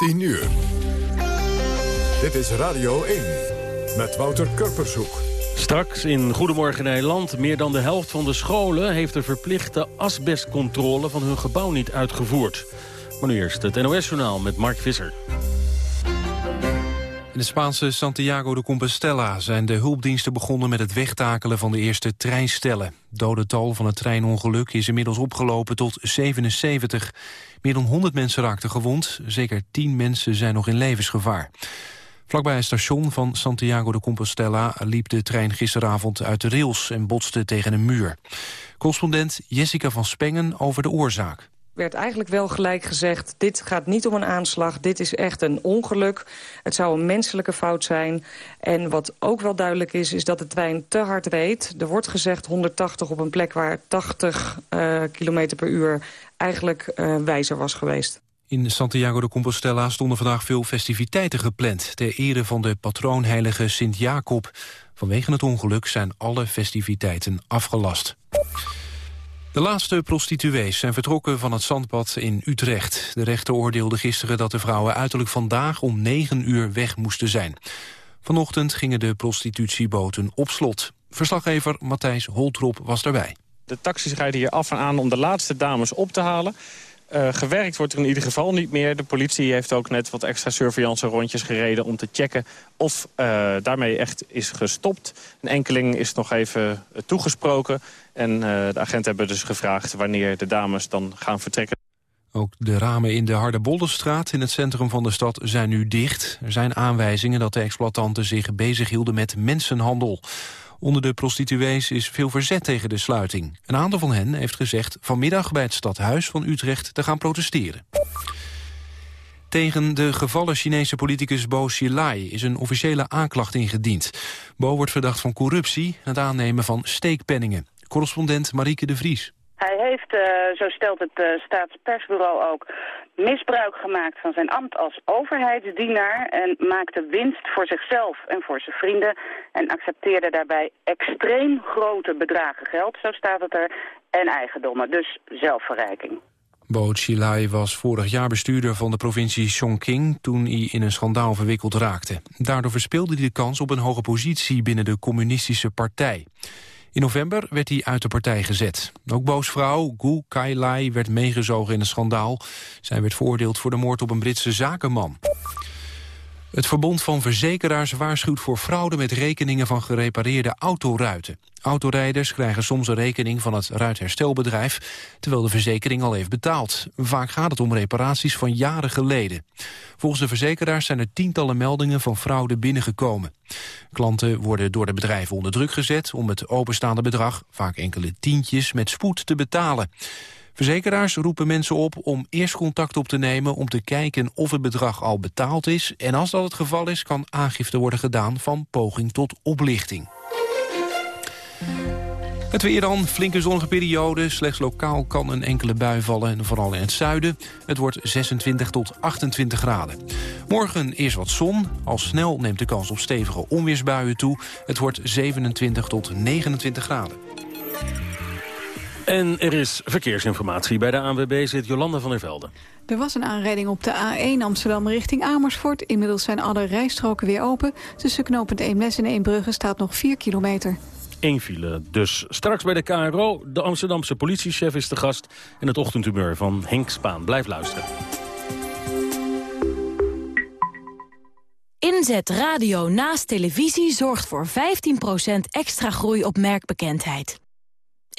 10 uur. Dit is Radio 1 met Wouter Kurpershoek. Straks in Goedemorgen Nederland. Meer dan de helft van de scholen heeft de verplichte asbestcontrole van hun gebouw niet uitgevoerd. Maar nu eerst het NOS-journaal met Mark Visser. In de Spaanse Santiago de Compostela zijn de hulpdiensten begonnen met het wegtakelen van de eerste treinstellen. Dodental van het treinongeluk is inmiddels opgelopen tot 77. Meer dan 100 mensen raakten gewond, zeker 10 mensen zijn nog in levensgevaar. Vlakbij het station van Santiago de Compostela liep de trein gisteravond uit de rails en botste tegen een muur. Correspondent Jessica van Spengen over de oorzaak werd eigenlijk wel gelijk gezegd... dit gaat niet om een aanslag, dit is echt een ongeluk. Het zou een menselijke fout zijn. En wat ook wel duidelijk is, is dat de trein te hard reed. Er wordt gezegd 180 op een plek waar 80 uh, km per uur eigenlijk uh, wijzer was geweest. In Santiago de Compostela stonden vandaag veel festiviteiten gepland... ter ere van de patroonheilige Sint-Jacob. Vanwege het ongeluk zijn alle festiviteiten afgelast. De laatste prostituees zijn vertrokken van het zandpad in Utrecht. De rechter oordeelde gisteren dat de vrouwen uiterlijk vandaag om 9 uur weg moesten zijn. Vanochtend gingen de prostitutieboten op slot. Verslaggever Matthijs Holtrop was daarbij. De taxis rijden hier af en aan om de laatste dames op te halen. Uh, gewerkt wordt er in ieder geval niet meer. De politie heeft ook net wat extra surveillance rondjes gereden... om te checken of uh, daarmee echt is gestopt. Een enkeling is nog even toegesproken. En de agenten hebben dus gevraagd wanneer de dames dan gaan vertrekken. Ook de ramen in de Hardebollenstraat in het centrum van de stad zijn nu dicht. Er zijn aanwijzingen dat de exploitanten zich bezighielden met mensenhandel. Onder de prostituees is veel verzet tegen de sluiting. Een aantal van hen heeft gezegd vanmiddag bij het stadhuis van Utrecht te gaan protesteren. Tegen de gevallen Chinese politicus Bo Xilai is een officiële aanklacht ingediend. Bo wordt verdacht van corruptie en het aannemen van steekpenningen. Correspondent Marieke de Vries. Hij heeft, uh, zo stelt het uh, staatspersbureau ook, misbruik gemaakt van zijn ambt als overheidsdienaar... en maakte winst voor zichzelf en voor zijn vrienden... en accepteerde daarbij extreem grote bedragen geld, zo staat het er, en eigendommen. Dus zelfverrijking. Bo Xilai was vorig jaar bestuurder van de provincie Chongqing... toen hij in een schandaal verwikkeld raakte. Daardoor verspeelde hij de kans op een hoge positie binnen de communistische partij. In november werd hij uit de partij gezet. Ook Boos vrouw Gu Kai werd meegezogen in een schandaal. Zij werd veroordeeld voor de moord op een Britse zakenman. Het Verbond van Verzekeraars waarschuwt voor fraude met rekeningen van gerepareerde autoruiten. Autorijders krijgen soms een rekening van het ruitherstelbedrijf... terwijl de verzekering al heeft betaald. Vaak gaat het om reparaties van jaren geleden. Volgens de verzekeraars zijn er tientallen meldingen van fraude binnengekomen. Klanten worden door de bedrijven onder druk gezet... om het openstaande bedrag, vaak enkele tientjes, met spoed te betalen. Verzekeraars roepen mensen op om eerst contact op te nemen... om te kijken of het bedrag al betaald is. En als dat het geval is, kan aangifte worden gedaan van poging tot oplichting. Het weer dan, flinke zonnige periode. Slechts lokaal kan een enkele bui vallen, vooral in het zuiden. Het wordt 26 tot 28 graden. Morgen eerst wat zon. Al snel neemt de kans op stevige onweersbuien toe. Het wordt 27 tot 29 graden. En er is verkeersinformatie. Bij de ANWB zit Jolanda van der Velde. Er was een aanrijding op de A1 Amsterdam richting Amersfoort. Inmiddels zijn alle rijstroken weer open. Tussen knooppunt Eemnes en Eembrugge staat nog 4 kilometer. Eén file. Dus straks bij de KRO. De Amsterdamse politiechef is de gast. En het ochtendhumeur van Henk Spaan. Blijf luisteren. Inzet radio naast televisie zorgt voor 15% extra groei op merkbekendheid.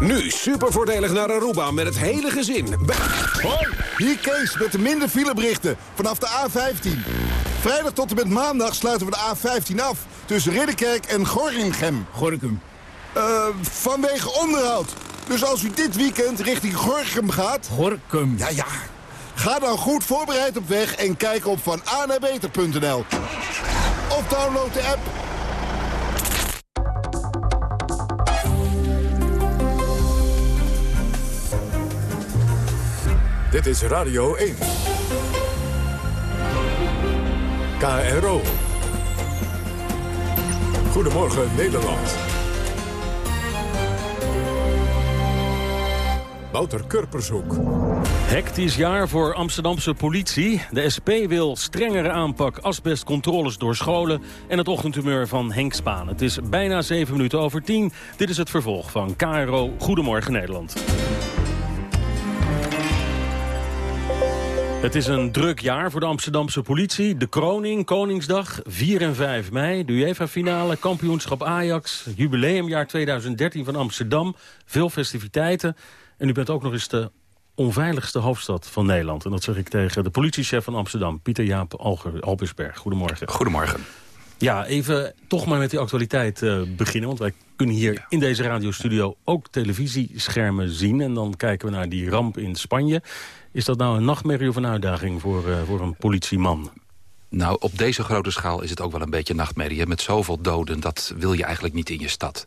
Nu super voordelig naar Aruba met het hele gezin. Hoi, hier Kees met de minder fileberichten vanaf de A15. Vrijdag tot en met maandag sluiten we de A15 af... tussen Ridderkerk en Gorinchem. Gorinchem. Uh, vanwege onderhoud. Dus als u dit weekend richting Gorinchem gaat... Gorkum. Ja, ja. Ga dan goed voorbereid op weg en kijk op van beter.nl. Of download de app. Dit is Radio 1. KRO. Goedemorgen Nederland. Wouter Kurpershoek. Hectisch jaar voor Amsterdamse politie. De SP wil strengere aanpak asbestcontroles door scholen... en het ochtendhumeur van Henk Spaan. Het is bijna 7 minuten over 10. Dit is het vervolg van KRO Goedemorgen Nederland. Het is een druk jaar voor de Amsterdamse politie. De kroning, Koningsdag, 4 en 5 mei. De UEFA-finale, kampioenschap Ajax. Jubileumjaar 2013 van Amsterdam. Veel festiviteiten. En u bent ook nog eens de onveiligste hoofdstad van Nederland. En dat zeg ik tegen de politiechef van Amsterdam, Pieter Jaap Albersberg. Goedemorgen. Goedemorgen. Ja, even toch maar met die actualiteit uh, beginnen. Want wij kunnen hier in deze radiostudio ook televisieschermen zien. En dan kijken we naar die ramp in Spanje. Is dat nou een nachtmerrie of een uitdaging voor, uh, voor een politieman? Nou, op deze grote schaal is het ook wel een beetje nachtmerrie. Met zoveel doden, dat wil je eigenlijk niet in je stad.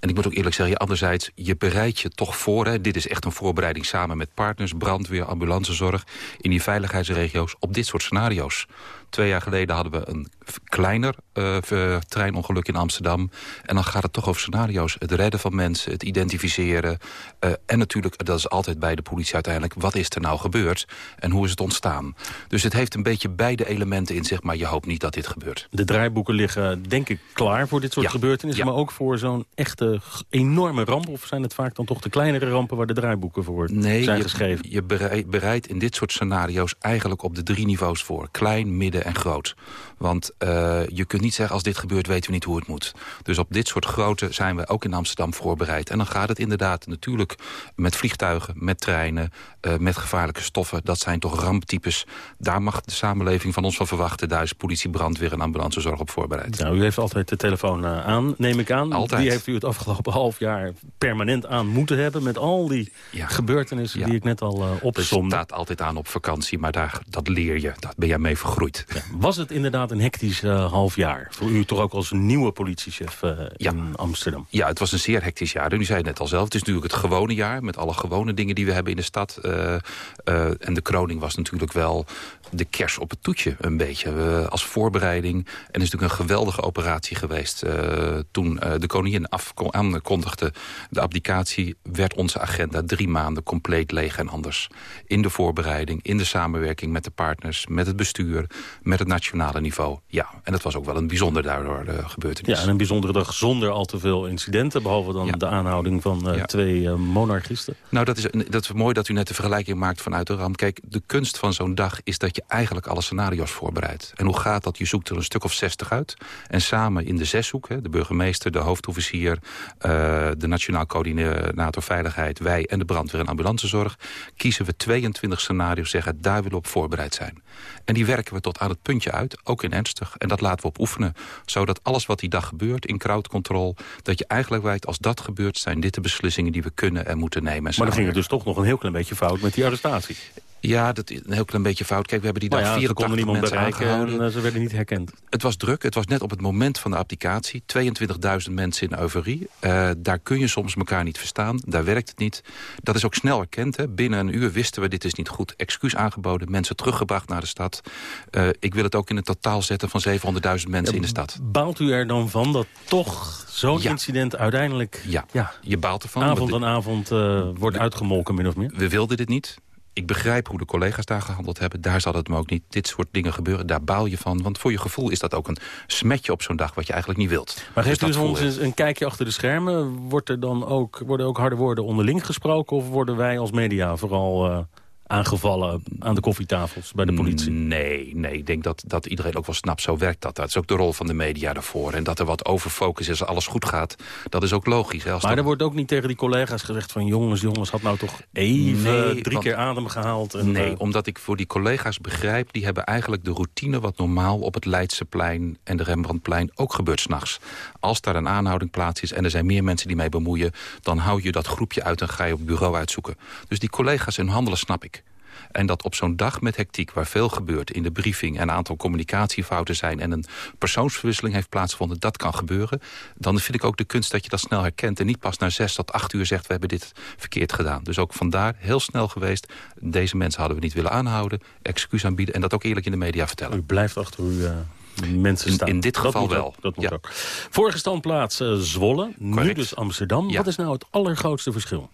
En ik moet ook eerlijk zeggen, anderzijds, je bereidt je toch voor. Hè. Dit is echt een voorbereiding samen met partners, brandweer, ambulancezorg... in die veiligheidsregio's op dit soort scenario's. Twee jaar geleden hadden we een kleiner uh, treinongeluk in Amsterdam. En dan gaat het toch over scenario's. Het redden van mensen, het identificeren. Uh, en natuurlijk, dat is altijd bij de politie uiteindelijk... wat is er nou gebeurd en hoe is het ontstaan? Dus het heeft een beetje beide elementen in zich... maar je hoopt niet dat dit gebeurt. De draaiboeken liggen denk ik klaar voor dit soort gebeurtenissen... maar ook voor zo'n echte enorme ramp? Of zijn het vaak dan toch de kleinere rampen... waar de draaiboeken voor nee, zijn je, geschreven? je bereidt in dit soort scenario's eigenlijk op de drie niveaus voor. Klein, midden en groot. Want uh, je kunt niet zeggen, als dit gebeurt, weten we niet hoe het moet. Dus op dit soort grote zijn we ook in Amsterdam voorbereid. En dan gaat het inderdaad natuurlijk met vliegtuigen, met treinen... Uh, met gevaarlijke stoffen. Dat zijn toch ramptypes. Daar mag de samenleving van ons van verwachten. Daar is politie, brandweer en ambulancezorg op voorbereid. Nou, u heeft altijd de telefoon uh, aan, neem ik aan. Altijd. Die heeft u het afgelopen half jaar permanent aan moeten hebben... met al die ja. gebeurtenissen ja. die ik net al uh, opzomde. Het staat altijd aan op vakantie, maar daar, dat leer je. Daar ben jij mee vergroeid. Ja. Was het inderdaad een hectisch half jaar? Voor u toch ook als nieuwe politiechef in Amsterdam? Ja, het was een zeer hectisch jaar. En u zei het net al zelf, het is natuurlijk het gewone jaar... met alle gewone dingen die we hebben in de stad. Uh, en de kroning was natuurlijk wel de kers op het toetje een beetje. als voorbereiding. En het is natuurlijk een geweldige operatie geweest. toen de koningin aankondigde de abdicatie... werd onze agenda drie maanden compleet leeg en anders. In de voorbereiding, in de samenwerking met de partners... met het bestuur, met het nationale niveau. Ja, en dat was ook wel een bijzonder daardoor gebeurtenis. Ja, en een bijzondere dag zonder al te veel incidenten... behalve dan ja. de aanhouding van ja. twee monarchisten. Nou, dat is, dat is mooi dat u net de vergelijking maakt vanuit de ramp. Kijk, de kunst van zo'n dag is dat je eigenlijk alle scenario's voorbereidt. En hoe gaat dat? Je zoekt er een stuk of zestig uit. En samen in de zeshoek, hè, de burgemeester, de hoofdofficier... de Nationaal Coördinator Veiligheid, wij en de brandweer en ambulancezorg... kiezen we 22 scenario's, zeggen daar willen op voorbereid zijn. En die werken we tot aan het puntje uit, ook in ernstig. En dat laten we op oefenen. Zodat alles wat die dag gebeurt in crowdcontrol... dat je eigenlijk weet, als dat gebeurt... zijn dit de beslissingen die we kunnen en moeten nemen. Maar dan ging het dus toch nog een heel klein beetje fout met die arrestatie. Ja, dat is een heel klein beetje fout. Kijk, we hebben die dag Nou ja, ze konden 84 niemand mensen bereiken aangehouden. en eh, ze werden niet herkend. Het was druk. Het was net op het moment van de applicatie. 22.000 mensen in euforie. Eh, daar kun je soms elkaar niet verstaan. Daar werkt het niet. Dat is ook snel erkend. Hè. Binnen een uur wisten we, dit is niet goed. Excuus aangeboden, mensen teruggebracht naar de stad. Eh, ik wil het ook in het totaal zetten van 700.000 mensen in de stad. Baalt u er dan van dat toch zo'n Ja. incident uiteindelijk... Ja, je baalt ervan. Avond aan avond eh, wordt uitgemolken, min of meer? We wilden dit niet. Ik begrijp hoe de collega's daar gehandeld hebben. Daar zal het me ook niet. Dit soort dingen gebeuren, daar baal je van. Want voor je gevoel is dat ook een smetje op zo'n dag... wat je eigenlijk niet wilt. Maar geeft Dus u ons eens een kijkje achter de schermen? Wordt er dan ook, worden ook harde woorden onderling gesproken... of worden wij als media vooral eh, aangevallen aan de koffietafels bij de politie? Nee, nee. Ik denk dat, dat iedereen ook wel snapt, zo werkt dat. Dat is ook de rol van de media daarvoor. En dat er wat overfocus is als alles goed gaat, dat is ook logisch. Hè, als Maar er wordt ook niet tegen die collega's gezegd van... jongens, jongens, had nou toch even Nee, drie want- keer adem gehaald. En, Nee, eh, omdat ik voor die collega's begrijp... die hebben eigenlijk de routine wat normaal op het Leidseplein... en de Rembrandtplein ook gebeurt s'nachts. Als daar een aanhouding plaats is en er zijn meer mensen die mee bemoeien... dan hou je dat groepje uit en ga je op bureau uitzoeken. Dus die collega's hun handelen snap ik. En dat op zo'n dag met hectiek, waar veel gebeurt... in de briefing en een aantal communicatiefouten zijn... en een persoonsverwisseling heeft plaatsgevonden, dat kan gebeuren... dan vind ik ook de kunst dat je dat snel herkent... en niet pas na zes tot acht uur zegt... we hebben dit verkeerd gedaan. Dus ook vandaar heel snel geweest... deze mensen hadden we niet willen aanhouden... excuus aanbieden en dat ook eerlijk in de media vertellen. U blijft achter uw eh, mensen staan. in dit Dat geval wel. ook, dat moet Ja. ook. Vorige standplaats eh, Zwolle, nu dus Amsterdam. Ja. Wat is nou het allergrootste verschil?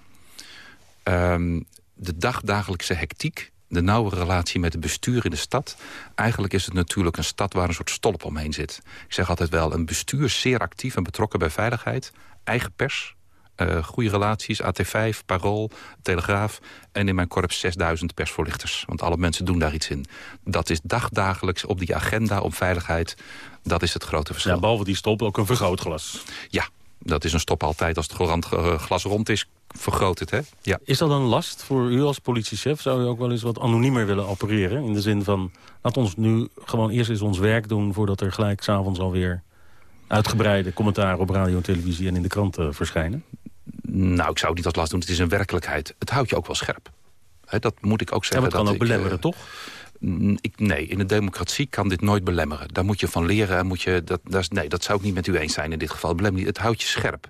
Ehm, de dagdagelijkse hectiek, de nauwe relatie met het bestuur in de stad. Eigenlijk is het natuurlijk een stad waar een soort stolp omheen zit. Ik zeg altijd wel, een bestuur zeer actief en betrokken bij veiligheid. Eigen pers, eh, goede relaties, AT5, Parool, Telegraaf... en in mijn korps 6000 persvoorlichters. Want alle mensen doen daar iets in. Dat is dagdagelijks op die agenda op veiligheid. Dat is het grote verschil. Ja, behalve die stop ook een vergrootglas. Ja, dat is een stop altijd. Als het eh, glas rond is, vergroot het, hè? Ja. Is dat een last voor u als politiechef? Zou u ook wel eens wat anoniemer willen opereren? In de zin van, laat ons nu gewoon eerst eens ons werk doen... voordat er gelijk s'avonds alweer uitgebreide commentaren op radio en televisie... en in de kranten verschijnen? Nou, ik zou het niet als last doen. Het is een werkelijkheid. Het houdt je ook wel scherp. Hè, dat moet ik ook Ja, zeggen. maar het kan dat ook ik, belemmeren, eh, toch? Ik, nee, in de democratie kan dit nooit belemmeren. Daar moet je van leren. En moet je, dat, dat, is- nee, dat zou ik niet met u eens zijn in dit geval. Niet. Het houdt je scherp.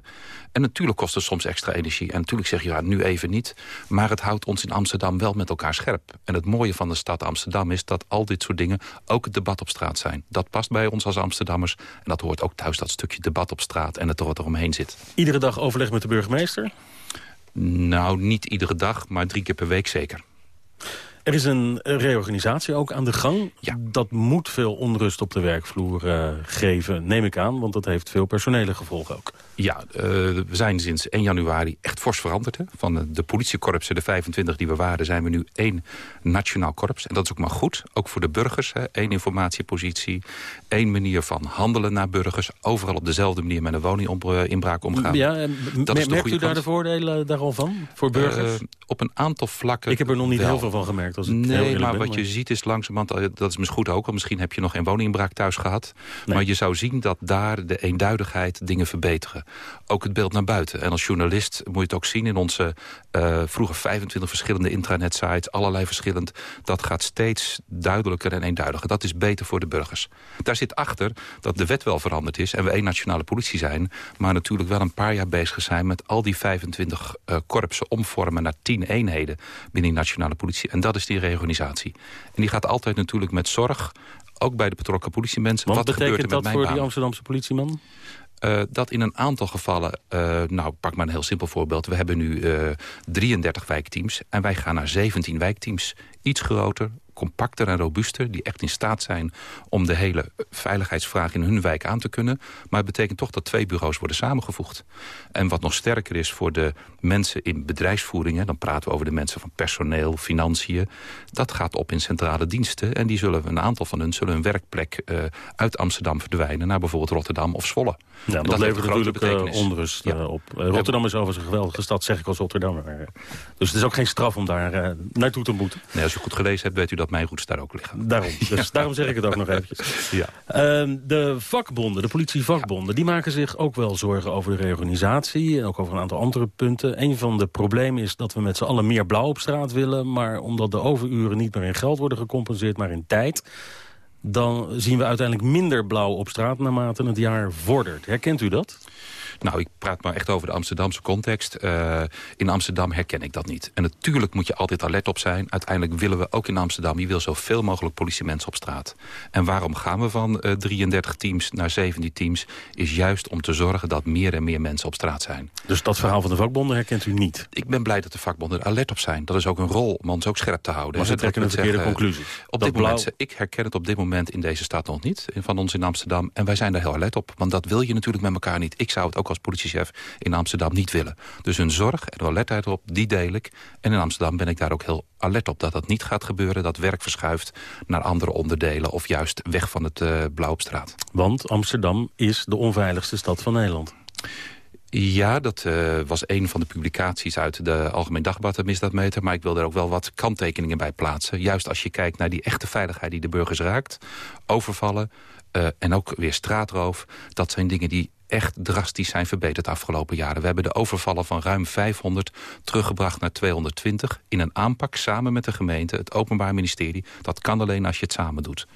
En natuurlijk kost het soms extra energie. En natuurlijk zeg je, ja, nu even niet. Maar het houdt ons in Amsterdam wel met elkaar scherp. En het mooie van de stad Amsterdam is dat al dit soort dingen... ook het debat op straat zijn. Dat past bij ons als Amsterdammers. En dat hoort ook thuis, dat stukje debat op straat... en het er wat eromheen zit. Iedere dag overleg met de burgemeester? Nou, niet iedere dag, maar drie keer per week zeker. Er is een reorganisatie ook aan de gang. Dat moet veel onrust op de werkvloer eh, geven, neem ik aan. Want dat heeft veel personele gevolgen ook. Ja, eh, we zijn sinds 1 januari echt fors veranderd. Hè? Van de, politiekorpsen, de 25 die we waren, zijn we nu één nationaal korps. En dat is ook maar goed, ook voor de burgers. Hè? Eén informatiepositie, één manier van handelen naar burgers. Overal op dezelfde manier met een woninginbraak omgaan. Ja, en dat is merkt u daar kant. de voordelen daar al van? Voor burgers? Eh, op een aantal vlakken ik heb er nog niet wel. heel veel van gemerkt. Als ik Nee, maar ben, wat je ziet is langzamerhand, eh, dat is misschien goed ook... want misschien heb je nog geen woninginbraak thuis gehad. Nee. Maar je zou zien dat daar de eenduidigheid dingen verbeteren. Ook het beeld naar buiten. En als journalist moet je het ook zien in onze eh, vroeger 25 verschillende intranet-sites... allerlei verschillend. Dat gaat steeds duidelijker en eenduidiger. Dat is beter voor de burgers. Daar zit achter dat de wet wel veranderd is... en we één nationale politie zijn... maar natuurlijk wel een paar jaar bezig zijn... met al die 25 eh, korpsen omvormen naar 10 eenheden... binnen die nationale politie. En dat is die reorganisatie. En die gaat altijd natuurlijk met zorg... ook bij de betrokken politiemensen. Wat Wat gebeurt er betekent met dat mijn voor baan? die Amsterdamse politieman? Eh, dat in een aantal gevallen, eh, nou pak maar een heel simpel voorbeeld. We hebben nu eh 33 wijkteams en wij gaan naar 17 wijkteams. Iets groter, compacter en robuuster. Die echt in staat zijn om de hele veiligheidsvraag in hun wijk aan te kunnen. Maar het betekent toch dat twee bureaus worden samengevoegd. En wat nog sterker is voor de mensen in bedrijfsvoeringen... dan praten we over de mensen van personeel, financiën. Dat gaat op in centrale diensten. En die zullen, een aantal van hun zullen hun werkplek eh, uit Amsterdam verdwijnen... naar bijvoorbeeld Rotterdam of Zwolle. Ja, dat, levert natuurlijk betekenis. onrust Ja. eh, op. Rotterdam is overigens een geweldige stad, zeg ik als Rotterdammer. Dus het is ook geen straf om daar naartoe te moeten. Nee, als u goed gelezen hebt, weet u dat mijn routes daar ook liggen. Daarom, dus daarom zeg ik het ook nog eventjes. Ja. Ehm, de vakbonden, de politievakbonden, die maken zich ook wel zorgen over de reorganisatie. En ook over een aantal andere punten. Een van de problemen is dat we met z'n allen meer blauw op straat willen. Maar omdat de overuren niet meer in geld worden gecompenseerd, maar in tijd dan zien we uiteindelijk minder blauw op straat naarmate het jaar vordert. Herkent u dat? Nou, ik praat maar echt over de Amsterdamse context. Uh, in Amsterdam herken ik dat niet. En natuurlijk moet je altijd alert op zijn. Uiteindelijk willen we ook in Amsterdam... je wil zoveel mogelijk politiemensen op straat. En waarom gaan we van uh, 33 teams naar 17 teams? Is juist om te zorgen dat meer en meer mensen op straat zijn. Dus dat verhaal van de vakbonden herkent u niet? Ik ben blij dat de vakbonden er alert op zijn. Dat is ook een rol om ons ook scherp te houden. Maar ze trekken een verkeerde zeggen, conclusie. Op dit blauw... moment, ik herken het op dit moment in deze stad nog niet. Van ons in Amsterdam. En wij zijn daar heel alert op. Want dat wil je natuurlijk met elkaar niet. Ik zou het ook als politiechef in Amsterdam niet willen. Dus hun zorg en alertheid op, die deel ik. En in Amsterdam ben ik daar ook heel alert op dat dat niet gaat gebeuren. Dat werk verschuift naar andere onderdelen of juist weg van het uh, blauw op straat. Want Amsterdam is de onveiligste stad van Nederland. Ja, dat uh, was een van de publicaties uit de Algemeen Dagblad, de misdaadmeter. Maar ik wil er ook wel wat kanttekeningen bij plaatsen. Juist als je kijkt naar die echte veiligheid die de burgers raakt. Overvallen uh, en ook weer straatroof. Dat zijn dingen die echt drastisch zijn verbeterd de afgelopen jaren. We hebben de overvallen van ruim 500 teruggebracht naar 220... in een aanpak samen met de gemeente, het Openbaar Ministerie. Dat kan alleen als je het samen doet.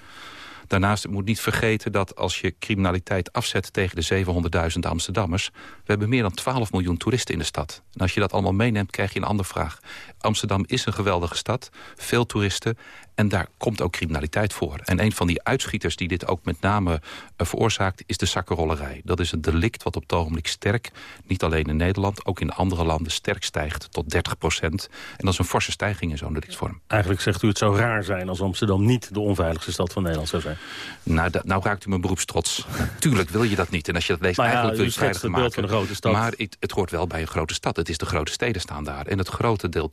Daarnaast moet niet vergeten dat als je criminaliteit afzet tegen de 700.000 Amsterdammers... we hebben meer dan 12 miljoen toeristen in de stad. En als je dat allemaal meeneemt, krijg je een andere vraag. Amsterdam is een geweldige stad, veel toeristen... En daar komt ook criminaliteit voor. En een van die uitschieters die dit ook met name uh, veroorzaakt... is de zakkenrollerij. Dat is een delict wat op het ogenblik sterk... niet alleen in Nederland, ook in andere landen sterk stijgt tot 30 procent. En dat is een forse stijging in zo'n delictvorm. Eigenlijk zegt u het zou raar zijn als Amsterdam niet de onveiligste stad van Nederland zou zijn. Nou, nou raakt u mijn beroepstrots. Tuurlijk wil je dat niet. En als je dat leest, maar ja, eigenlijk wil je het veilig maken. Van een grote stad. Maar het, het hoort wel bij een grote stad. Het is de grote steden staan daar. En het grote deel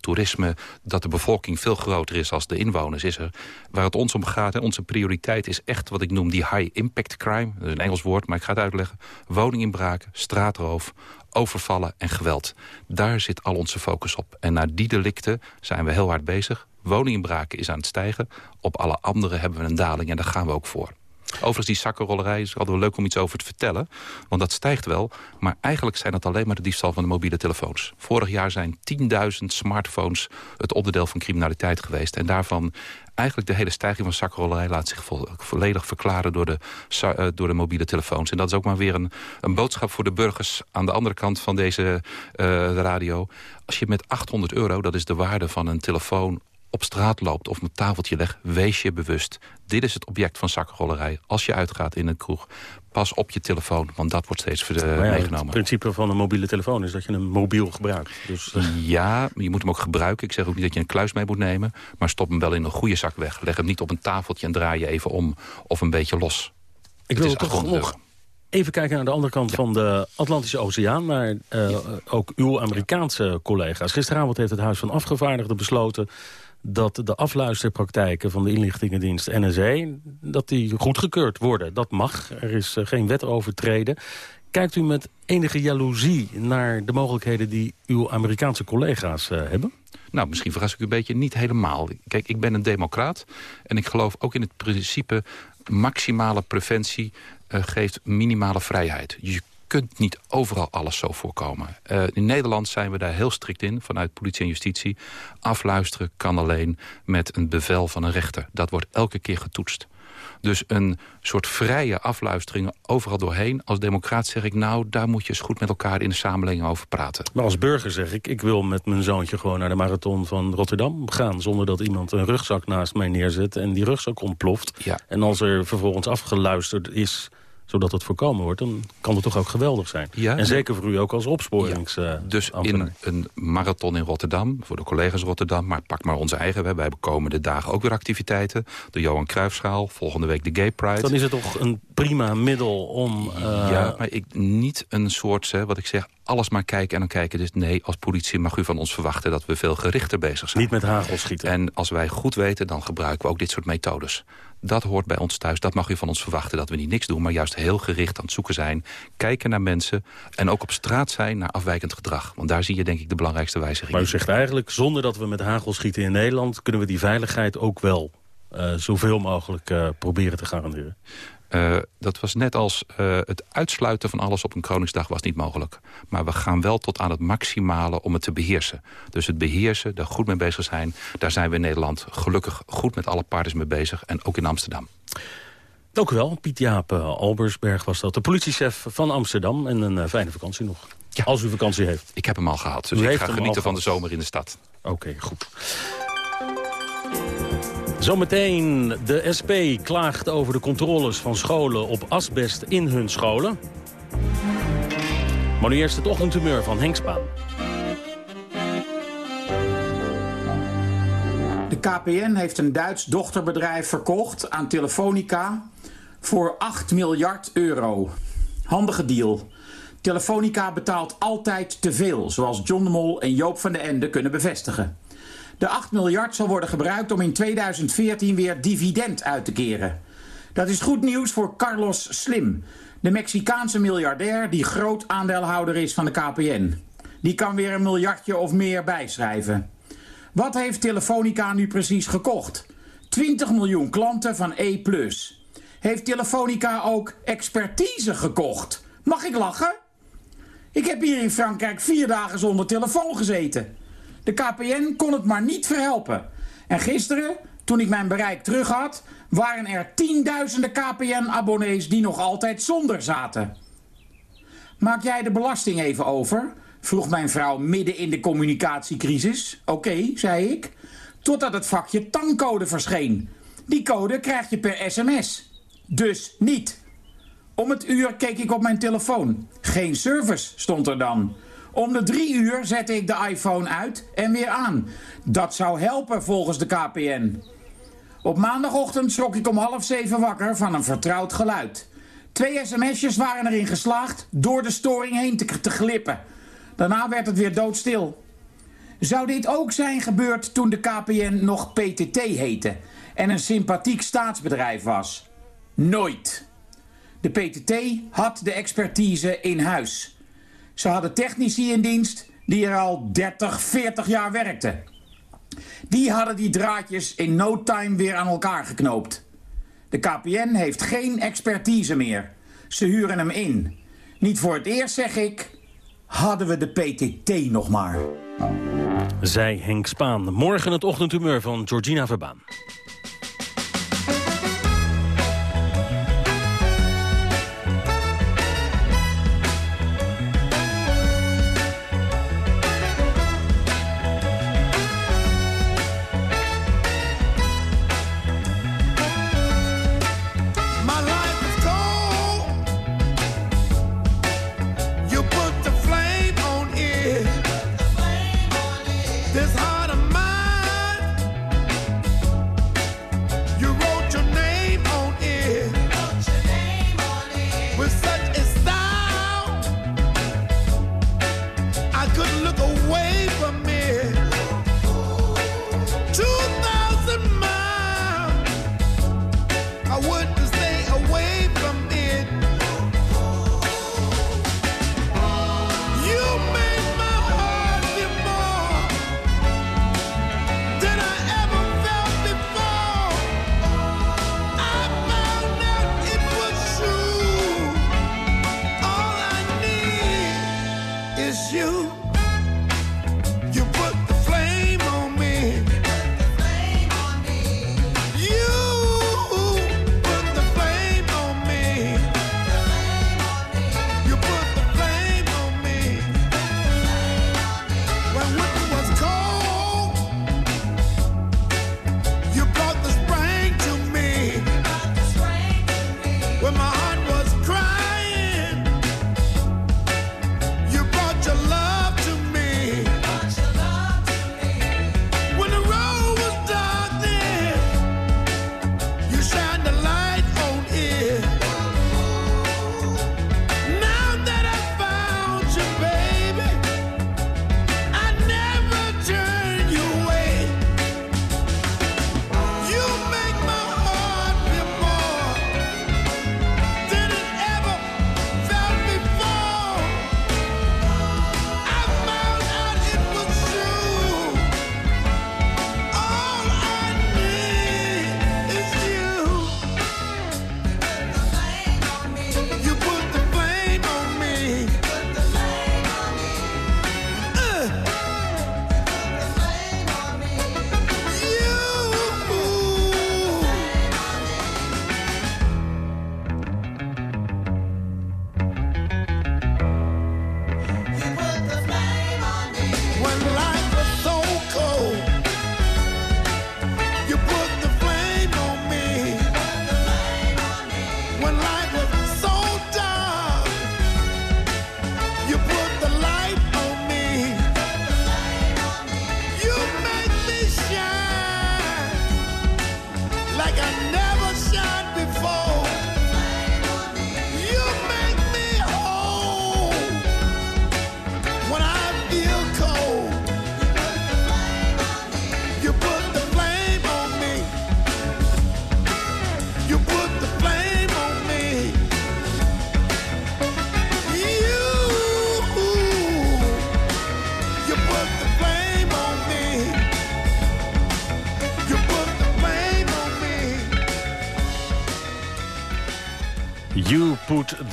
dat de bevolking veel groter is als de inwoners, is er. Waar het ons om gaat, en onze prioriteit is echt wat ik noem die high impact crime. Dat is een Engels woord, maar ik ga het uitleggen. Woninginbraken, straatroof, overvallen en geweld. Daar zit al onze focus op. En naar die delicten zijn we heel hard bezig. Woninginbraken is aan het stijgen. Op alle andere hebben we een daling en daar gaan we ook voor. Overigens, die zakkenrollerij is altijd wel leuk om iets over te vertellen. Want dat stijgt wel. Maar eigenlijk zijn het alleen maar de diefstal van de mobiele telefoons. Vorig jaar zijn 10.000 smartphones het onderdeel van criminaliteit geweest. En daarvan eigenlijk de hele stijging van zakkenrollerij laat zich vo volledig verklaren door de, uh, door de mobiele telefoons. En dat is ook maar weer een, een boodschap voor de burgers aan de andere kant van deze uh, radio. Als je met 800 euro, dat is de waarde van een telefoon op straat loopt of op een tafeltje legt, wees je bewust. Dit is het object van zakkenrollerij. Als je uitgaat in een kroeg, pas op je telefoon, want dat wordt steeds ja, meegenomen. Het principe van een mobiele telefoon is dat je hem mobiel gebruikt. Dus, uh... Ja, je moet hem ook gebruiken. Ik zeg ook niet dat je een kluis mee moet nemen, maar stop hem wel in een goede zak weg. Leg hem niet op een tafeltje en draai je even om of een beetje los. Ik wil toch nog even kijken naar de andere kant ja. van de Atlantische Oceaan... naar uh, ja. ook uw Amerikaanse collega's. Gisteravond heeft het Huis van Afgevaardigden besloten dat de afluisterpraktijken van de inlichtingendienst NSE... dat die goedgekeurd worden. Dat mag. Er is uh, geen wet overtreden. Kijkt u met enige jaloezie naar de mogelijkheden... die uw Amerikaanse collega's uh, hebben? Nou, misschien verras ik u een beetje niet helemaal. Kijk, ik ben een democraat en ik geloof ook in het principe... maximale preventie uh, geeft minimale vrijheid. Je kunt niet overal alles zo voorkomen. Uh, in Nederland zijn we daar heel strikt in, vanuit politie en justitie. Afluisteren kan alleen met een bevel van een rechter. Dat wordt elke keer getoetst. Dus een soort vrije afluistering overal doorheen. Als democraat zeg ik, nou, daar moet je eens goed met elkaar in de samenleving over praten. Maar als burger zeg ik, ik wil met mijn zoontje gewoon naar de marathon van Rotterdam gaan... zonder dat iemand een rugzak naast mij neerzet en die rugzak ontploft. Ja. En als er vervolgens afgeluisterd is zodat het voorkomen wordt, dan kan het toch ook geweldig zijn. Ja, en zeker voor u ook als opsporings ja. uh, Dus in een marathon in Rotterdam, voor de collega's Rotterdam... maar pak maar onze eigen, we hebben komende dagen ook weer activiteiten. De Johan Cruijffschaal, volgende week de Gay Pride. Dan is het toch een prima middel om... Uh... Ja, maar ik, niet een soort, hè, wat ik zeg, alles maar kijken en dan kijken. Dus nee, als politie mag u van ons verwachten dat we veel gerichter bezig zijn. Niet met hagel schieten. En als wij goed weten, dan gebruiken we ook dit soort methodes. Dat hoort bij ons thuis. Dat mag u van ons verwachten. Dat we niet niks doen, maar juist heel gericht aan het zoeken zijn. Kijken naar mensen. En ook op straat zijn naar afwijkend gedrag. Want daar zie je denk ik de belangrijkste wijziging. Maar u zegt eigenlijk, zonder dat we met hagel schieten in Nederland... kunnen we die veiligheid ook wel uh, zoveel mogelijk uh, proberen te garanderen. Uh, dat was net als uh, het uitsluiten van alles op een Kroningsdag was niet mogelijk. Maar we gaan wel tot aan het maximale om het te beheersen. Dus het beheersen, daar goed mee bezig zijn... daar zijn we in Nederland gelukkig goed met alle partners mee bezig. En ook in Amsterdam. Dank u wel, Piet Jaap Albersberg was dat. De politiechef van Amsterdam. En een fijne vakantie nog. Ja. Als u vakantie heeft. Ik heb hem al gehad, dus u ik ga genieten van de zomer in de stad. Oké, okay, goed. Zometeen, de SP klaagt over de controles van scholen op asbest in hun scholen. Maar nu eerst het ochtendhumeur van Henk Spaan. De KPN heeft een Duits dochterbedrijf verkocht aan Telefonica voor 8 miljard euro. Handige deal. Telefonica betaalt altijd te veel, zoals John de Mol en Joop van den Ende kunnen bevestigen. De 8 miljard zal worden gebruikt om in 2014 weer dividend uit te keren. Dat is goed nieuws voor Carlos Slim, de Mexicaanse miljardair die groot aandeelhouder is van de KPN. Die kan weer een miljardje of meer bijschrijven. Wat heeft Telefonica nu precies gekocht? 20 miljoen klanten van E+. Heeft Telefonica ook expertise gekocht? Mag ik lachen? Ik heb hier in Frankrijk vier dagen zonder telefoon gezeten. De KPN kon het maar niet verhelpen. En gisteren, toen ik mijn bereik terug had, waren er tienduizenden KPN-abonnees die nog altijd zonder zaten. Maak jij de belasting even over? vroeg mijn vrouw midden in de communicatiecrisis. Oké, zei ik. Totdat het vakje tankcode verscheen. Die code krijg je per sms. Dus niet. Om het uur keek ik op mijn telefoon. Geen service stond er dan. Om de drie uur zette ik de iPhone uit en weer aan. Dat zou helpen volgens de KPN. Op maandagochtend schrok ik om half zeven wakker van een vertrouwd geluid. Twee sms'jes waren erin geslaagd door de storing heen te, te glippen. Daarna werd het weer doodstil. Zou dit ook zijn gebeurd toen de KPN nog PTT heette en een sympathiek staatsbedrijf was? Nooit. De PTT had de expertise in huis. Ze hadden technici in dienst die er al 30, 40 jaar werkten. Die hadden die draadjes in no time weer aan elkaar geknoopt. De KPN heeft geen expertise meer. Ze huren hem in. Niet voor het eerst zeg ik, hadden we de PTT nog maar. Zij Henk Spaan. Morgen het ochtendhumeur van Georgina Verbaan. This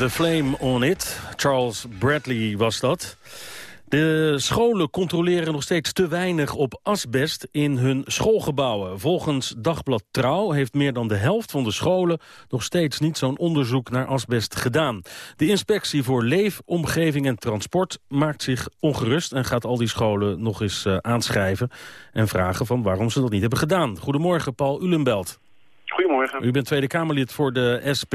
the flame on it. Charles Bradley was dat. De scholen controleren nog steeds te weinig op asbest in hun schoolgebouwen. Volgens Dagblad Trouw heeft meer dan de helft van de scholen... nog steeds niet zo'n onderzoek naar asbest gedaan. De inspectie voor leef, omgeving en transport maakt zich ongerust... en gaat al die scholen nog eens uh, aanschrijven en vragen van waarom ze dat niet hebben gedaan. Goedemorgen, Paul Ulenbelt. Goedemorgen. U bent Tweede Kamerlid voor de SP.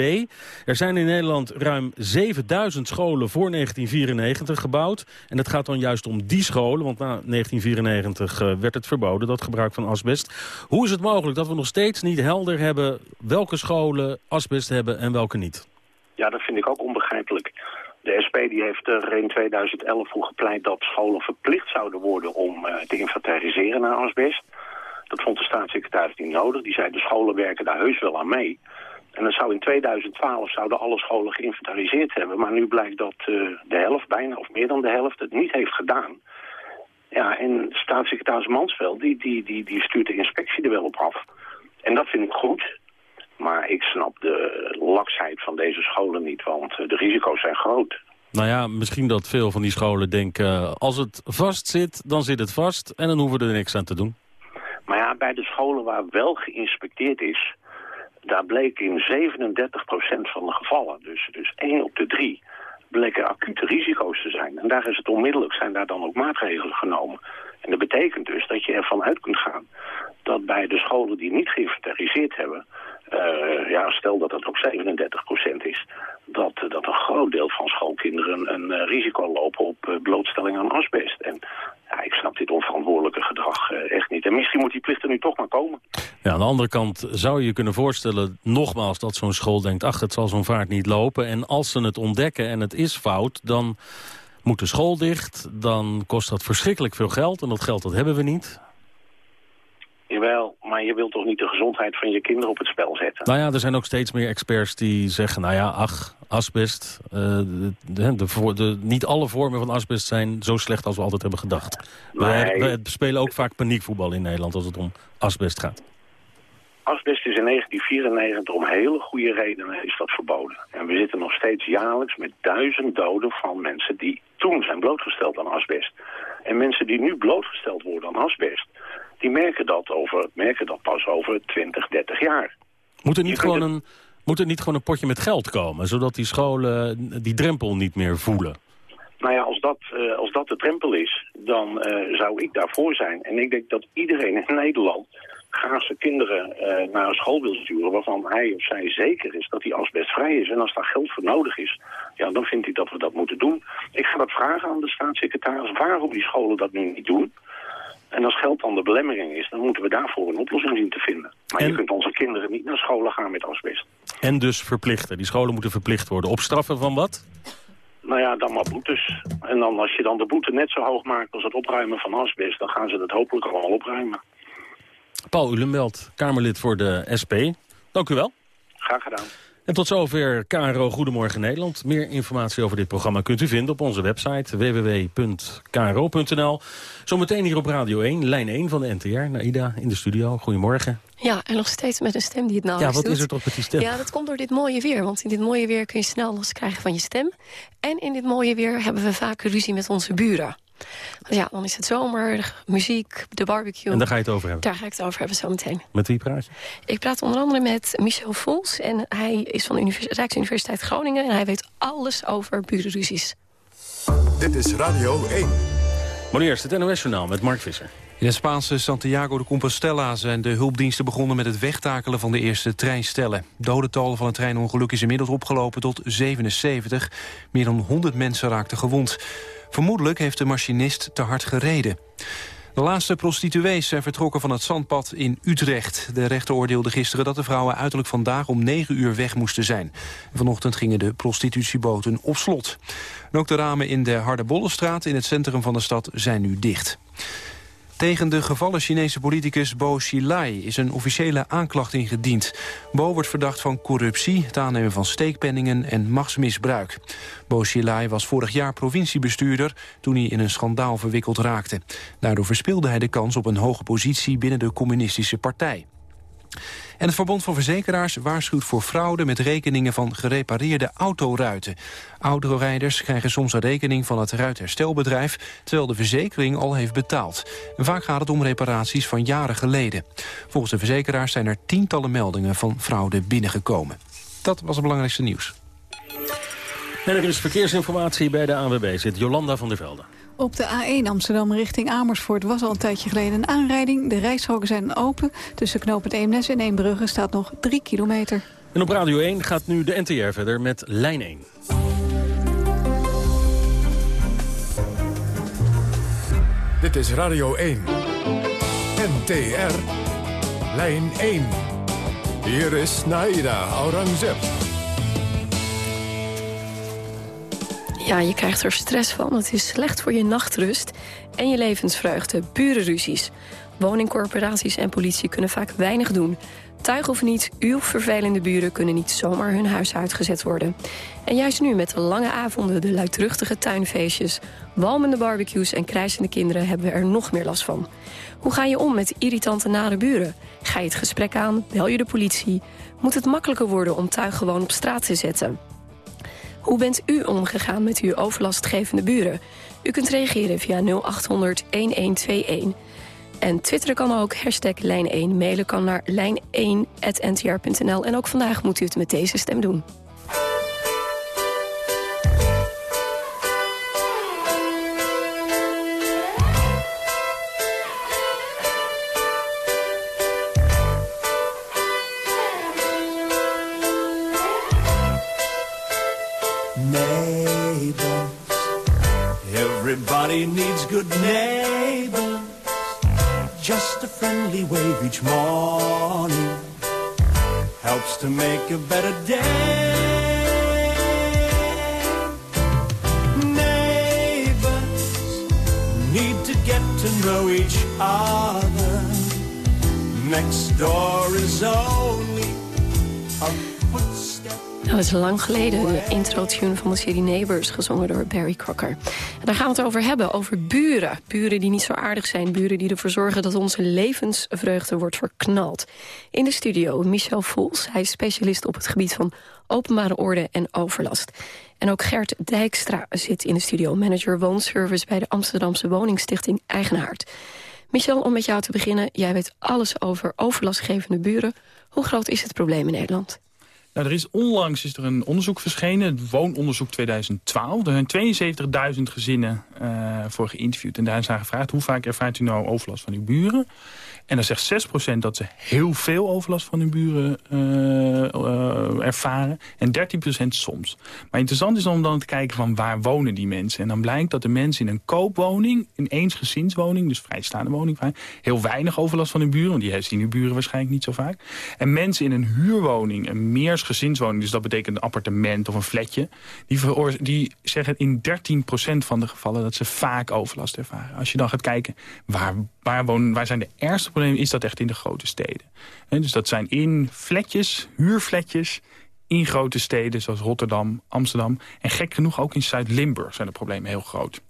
Er zijn in Nederland ruim 7000 scholen voor 1994 gebouwd. En het gaat dan juist om die scholen, want na 1994 uh, werd het verboden, dat gebruik van asbest. Hoe is het mogelijk dat we nog steeds niet helder hebben welke scholen asbest hebben en welke niet? Ja, dat vind ik ook onbegrijpelijk. De SP die heeft er in 2011 voor gepleit dat scholen verplicht zouden worden om uh, te inventariseren naar asbest. Dat vond de staatssecretaris niet nodig. Die zei de scholen werken daar heus wel aan mee. En dan zou in 2012 zouden alle scholen geïnventariseerd hebben. Maar nu blijkt dat uh, de helft, bijna of meer dan de helft, het niet heeft gedaan. Ja, en staatssecretaris Mansveld, die, die, die, die stuurt de inspectie er wel op af. En dat vind ik goed. Maar ik snap de laksheid van deze scholen niet, want de risico's zijn groot. Nou ja, misschien dat veel van die scholen denken... als het vast zit, dan zit het vast en dan hoeven we er niks aan te doen. Maar ja, bij de scholen waar wel geïnspecteerd is... daar bleek in 37% van de gevallen, dus, dus 1 op de 3... bleken acute risico's te zijn. En daar is het onmiddellijk, zijn daar dan ook maatregelen genomen. En dat betekent dus dat je ervan uit kunt gaan... dat bij de scholen die niet geïnventariseerd hebben... Uh, ja, stel dat het ook 37% is... Dat, dat een groot deel van schoolkinderen een uh, risico lopen op uh, blootstelling aan asbest. En ja, ik snap dit onverantwoordelijke gedrag echt niet. En misschien moet die plicht er nu toch maar komen. Ja, aan de andere kant zou je je kunnen voorstellen... nogmaals dat zo'n school denkt... ach, het zal zo'n vaart niet lopen. En als ze het ontdekken en het is fout... dan moet de school dicht. Dan kost dat verschrikkelijk veel geld. En dat geld dat hebben we niet. Jawel, maar je wilt toch niet de gezondheid van je kinderen op het spel zetten? Nou ja, er zijn ook steeds meer experts die zeggen... nou ja, ach, asbest. Uh, de, de, de, niet alle vormen van asbest zijn zo slecht als we altijd hebben gedacht. Nee. We, we spelen ook vaak paniekvoetbal in Nederland als het om asbest gaat. Asbest is in 1994 om hele goede redenen is dat verboden. En we zitten nog steeds jaarlijks met duizend doden van mensen die toen zijn blootgesteld aan asbest. En mensen die nu blootgesteld worden aan asbest die merken dat, over, merken dat pas over 20, 30 jaar. Moet er, niet gewoon een, moet er niet gewoon een potje met geld komen... zodat die scholen die drempel niet meer voelen? Nou ja, als dat, uh, als dat de drempel is, dan uh, zou ik daarvoor zijn. En ik denk dat iedereen in Nederland graag zijn kinderen uh, naar een school wil sturen... waarvan hij of zij zeker is dat die asbestvrij is. En als daar geld voor nodig is, ja, dan vindt hij dat we dat moeten doen. Ik ga dat vragen aan de staatssecretaris waarom die scholen dat nu niet doen... En als geld dan de belemmering is, dan moeten we daarvoor een oplossing zien te vinden. Maar en... je kunt onze kinderen niet naar scholen gaan met asbest. En dus verplichten. Die scholen moeten verplicht worden. Opstraffen van wat? Nou ja, dan maar boetes. En dan als je dan de boete net zo hoog maakt als het opruimen van asbest... dan gaan ze het hopelijk allemaal opruimen. Paul Ulenbelt, Kamerlid voor de SP. Dank u wel. Graag gedaan. En tot zover KRO Goedemorgen Nederland. Meer informatie over dit programma kunt u vinden op onze website www.kro.nl. Zometeen hier op Radio 1, lijn 1 van de NTR. Naida in de studio. Goedemorgen. Ja, en nog steeds met een stem die het nauwelijks Ja, wat doet. is er toch met die stem? Ja, dat komt door dit mooie weer. Want in dit mooie weer kun je snel los krijgen van je stem. En in dit mooie weer hebben we vaak ruzie met onze buren. Ja, dan is het zomer, muziek, de barbecue. En daar ga je het over hebben? Daar ga ik het over hebben zometeen. Met wie praat je? Ik praat onder andere met Michel Vols. En hij is van de Univers Rijksuniversiteit Groningen. En hij weet alles over burenruzies. Dit is Radio 1. Maar eerst het NOS-journaal met Mark Visser. In het Spaanse Santiago de Compostela zijn de hulpdiensten begonnen met het wegtakelen van de eerste treinstellen. Dodental van het treinongeluk is inmiddels opgelopen tot 77. Meer dan 100 mensen raakten gewond. Vermoedelijk heeft de machinist te hard gereden. De laatste prostituees zijn vertrokken van het zandpad in Utrecht. De rechter oordeelde gisteren dat de vrouwen uiterlijk vandaag om 9 uur weg moesten zijn. Vanochtend gingen de prostitutieboten op slot. En ook de ramen in de Hardebollenstraat in het centrum van de stad zijn nu dicht. Tegen de gevallen Chinese politicus Bo Xilai is een officiële aanklacht ingediend. Bo wordt verdacht van corruptie, het aannemen van steekpenningen en machtsmisbruik. Bo Xilai was vorig jaar provinciebestuurder toen hij in een schandaal verwikkeld raakte. Daardoor verspeelde hij de kans op een hoge positie binnen de communistische partij. En het Verbond van Verzekeraars waarschuwt voor fraude... met rekeningen van gerepareerde autoruiten. Autorijders krijgen soms een rekening van het ruitherstelbedrijf... terwijl de verzekering al heeft betaald. Vaak gaat het om reparaties van jaren geleden. Volgens de verzekeraars zijn er tientallen meldingen van fraude binnengekomen. Dat was het belangrijkste nieuws. En er is verkeersinformatie bij de ANWB. Zit Jolanda van der Velde. Op de A1 Amsterdam richting Amersfoort was al een tijdje geleden een aanrijding. De rijstroken zijn open. Tussen knooppunt Eemnes en Eembrugge staat nog 3 kilometer. En op Radio 1 gaat nu de NTR verder met Lijn 1. Dit is Radio 1. NTR. Lijn 1. Hier is Naida Aurangzeb. Ja, je krijgt er stress van. Het is slecht voor je nachtrust en je levensvreugde. Burenruzies. Woningcorporaties en politie kunnen vaak weinig doen. Tuig of niet, uw vervelende buren kunnen niet zomaar hun huis uitgezet worden. En juist nu met de lange avonden, de luidruchtige tuinfeestjes... walmende barbecues en krijzende kinderen hebben we er nog meer last van. Hoe ga je om met irritante nare buren? Ga je het gesprek aan? Bel je de politie? Moet het makkelijker worden om tuig gewoon op straat te zetten? Hoe bent u omgegaan met uw overlastgevende buren? U kunt reageren via 0800 1121. En twitteren kan ook, hashtag lijn1. Mailen kan naar lijn1.ntr.nl. En ook vandaag moet u het met deze stem doen. Each morning helps to make a better day. Neighbors need to get to know each other. Next door is only het is lang geleden, de intro-tune van de serie Neighbors... gezongen door Barry Crocker. En daar gaan we het over hebben, over buren. Buren die niet zo aardig zijn, buren die ervoor zorgen... dat onze levensvreugde wordt verknald. In de studio Michel Voels, hij is specialist op het gebied van openbare orde en overlast. En ook Gert Dijkstra zit in de studio, manager woonservice... bij de Amsterdamse woningstichting Eigenaard. Michel, om met jou te beginnen, jij weet alles over overlastgevende buren. Hoe groot is het probleem in Nederland? Nou, er is onlangs is er een onderzoek verschenen, het woononderzoek 2012. Er zijn 72.000 gezinnen uh, voor geïnterviewd. En daar zijn gevraagd, hoe vaak ervaart u nou overlast van uw buren? En dan zegt 6% dat ze heel veel overlast van hun buren uh, uh, ervaren. En 13% soms. Maar interessant is om dan te kijken van waar wonen die mensen. En dan blijkt dat de mensen in een koopwoning, in eensgezinswoning... dus vrijstaande woning, heel weinig overlast van hun buren. Want die zien hun buren waarschijnlijk niet zo vaak. En mensen in een huurwoning, een meersgezinswoning... dus dat betekent een appartement of een flatje... die, die zeggen in 13% van de gevallen dat ze vaak overlast ervaren. Als je dan gaat kijken waar, waar, wonen, waar zijn de ergste problemen... is dat echt in de grote steden. En dus dat zijn in flatjes, huurflatjes in grote steden zoals Rotterdam, Amsterdam... en gek genoeg ook in Zuid-Limburg zijn de problemen heel groot.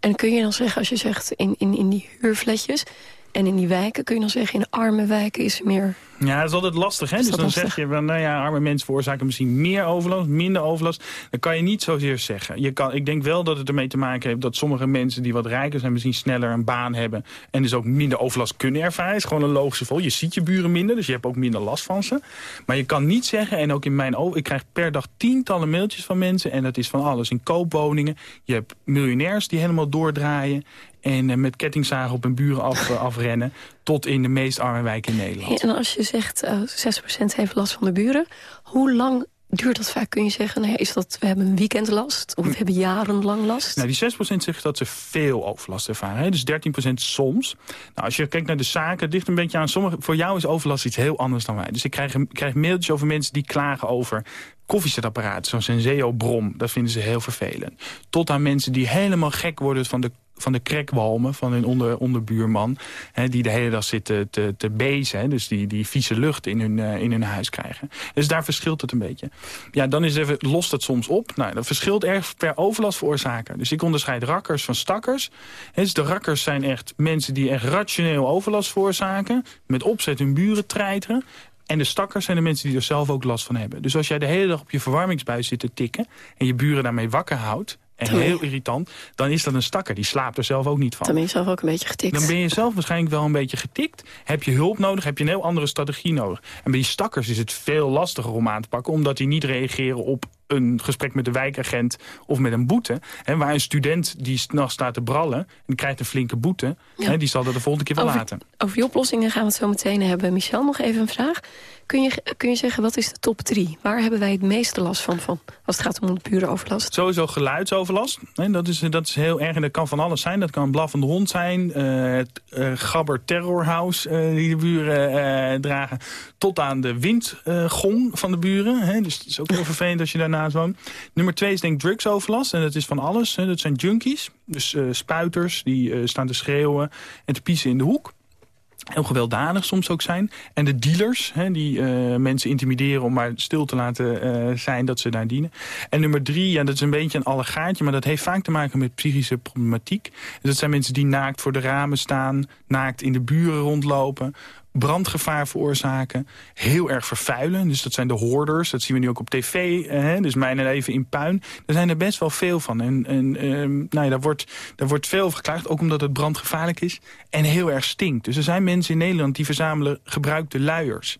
En kun je dan zeggen, als je zegt in, in, in die huurflatjes... en in die wijken, kun je dan zeggen in arme wijken is meer ja, dat is altijd lastig. Hè? Dus dan lastig? zeg je, van, nou ja, arme mensen veroorzaken misschien meer overlast, minder overlast. Dan kan je niet zozeer zeggen. Je kan, ik denk wel dat het ermee te maken heeft dat sommige mensen die wat rijker zijn... misschien sneller een baan hebben en dus ook minder overlast kunnen ervaren. Het is gewoon een logische vol. Je ziet je buren minder, dus je hebt ook minder last van ze. Maar je kan niet zeggen, en ook in mijn ogen... ik krijg per dag tientallen mailtjes van mensen en dat is van alles. In koopwoningen, je hebt miljonairs die helemaal doordraaien en uh, met kettingzagen op hun buren af, uh, afrennen... tot in de meest arme wijken in Nederland. en als je zegt uh, 6% heeft last van de buren... hoe lang duurt dat vaak? Kun je zeggen, nee, is dat we hebben een weekend last? Of we hebben jarenlang last? Nou, die 6% zegt dat ze veel overlast ervaren. Hè? Dus 13% soms. Nou, als je kijkt naar de zaken, het ligt een beetje aan... Sommige, voor jou is overlast iets heel anders dan wij. Dus ik krijg, krijg mailtjes over mensen die klagen over koffiezetapparaten, zo'n Senseo-brom. Dat vinden ze heel vervelend. Tot aan mensen die helemaal gek worden van de van de krekwalmen van hun onder, onderbuurman... Hè, die de hele dag zitten te, te bezen. Hè, dus die, die vieze lucht in hun, uh, in hun huis krijgen. Dus daar verschilt het een beetje. Ja, dan is even, lost het soms op. Nou, dat verschilt erg per overlastveroorzaker. Dus ik onderscheid rakkers van stakkers. Hè, dus de rakkers zijn echt mensen die echt rationeel overlast veroorzaken. Met opzet hun buren treiteren En de stakkers zijn de mensen die er zelf ook last van hebben. Dus als jij de hele dag op je verwarmingsbuis zit te tikken... en je buren daarmee wakker houdt, en heel irritant... dan is dat een stakker. Die slaapt er zelf ook niet van. Dan ben je zelf ook een beetje getikt. Dan ben je zelf waarschijnlijk wel een beetje getikt. Heb je hulp nodig, heb je een heel andere strategie nodig. En bij die stakkers is het veel lastiger om aan te pakken... omdat die niet reageren op een gesprek met de wijkagent of met een boete. Hè, waar een student die s'nachts staat te brallen... en die krijgt een flinke boete, hè, die zal dat de volgende keer wel over, laten. Over die oplossingen gaan we het zo meteen hebben. Michel, nog even een vraag. Kun je, kun je zeggen, wat is de top drie? Waar hebben wij het meeste last van, van als het gaat om pure overlast? Sowieso geluidsoverlast. Hè, dat, is, dat is heel erg en dat kan van alles zijn. Dat kan een blaffende hond zijn, het uh, Gabber Terrorhouse uh, die de buren dragen... tot aan de windgong van de buren. Hè, dus het is ook heel vervelend als je daarnaast woont. Nummer twee is denk drugsoverlast en dat is van alles. Hè, dat zijn junkies, dus spuiters die staan te schreeuwen en te piezen in de hoek heel gewelddadig soms ook zijn. En de dealers, hè, die uh, mensen intimideren om maar stil te laten uh, zijn dat ze daar dienen. En nummer drie, ja, dat is een beetje een allegaatje... maar dat heeft vaak te maken met psychische problematiek. Dat zijn mensen die naakt voor de ramen staan... naakt in de buren rondlopen brandgevaar veroorzaken, heel erg vervuilen. Dus dat zijn de hoorders, dat zien we nu ook op tv. Hè? Dus mijn leven in puin. Er zijn er best wel veel van. En, en um, nou ja, daar, wordt, daar wordt veel over geklaagd, ook omdat het brandgevaarlijk is. En heel erg stinkt. Dus er zijn mensen in Nederland die verzamelen gebruikte luiers.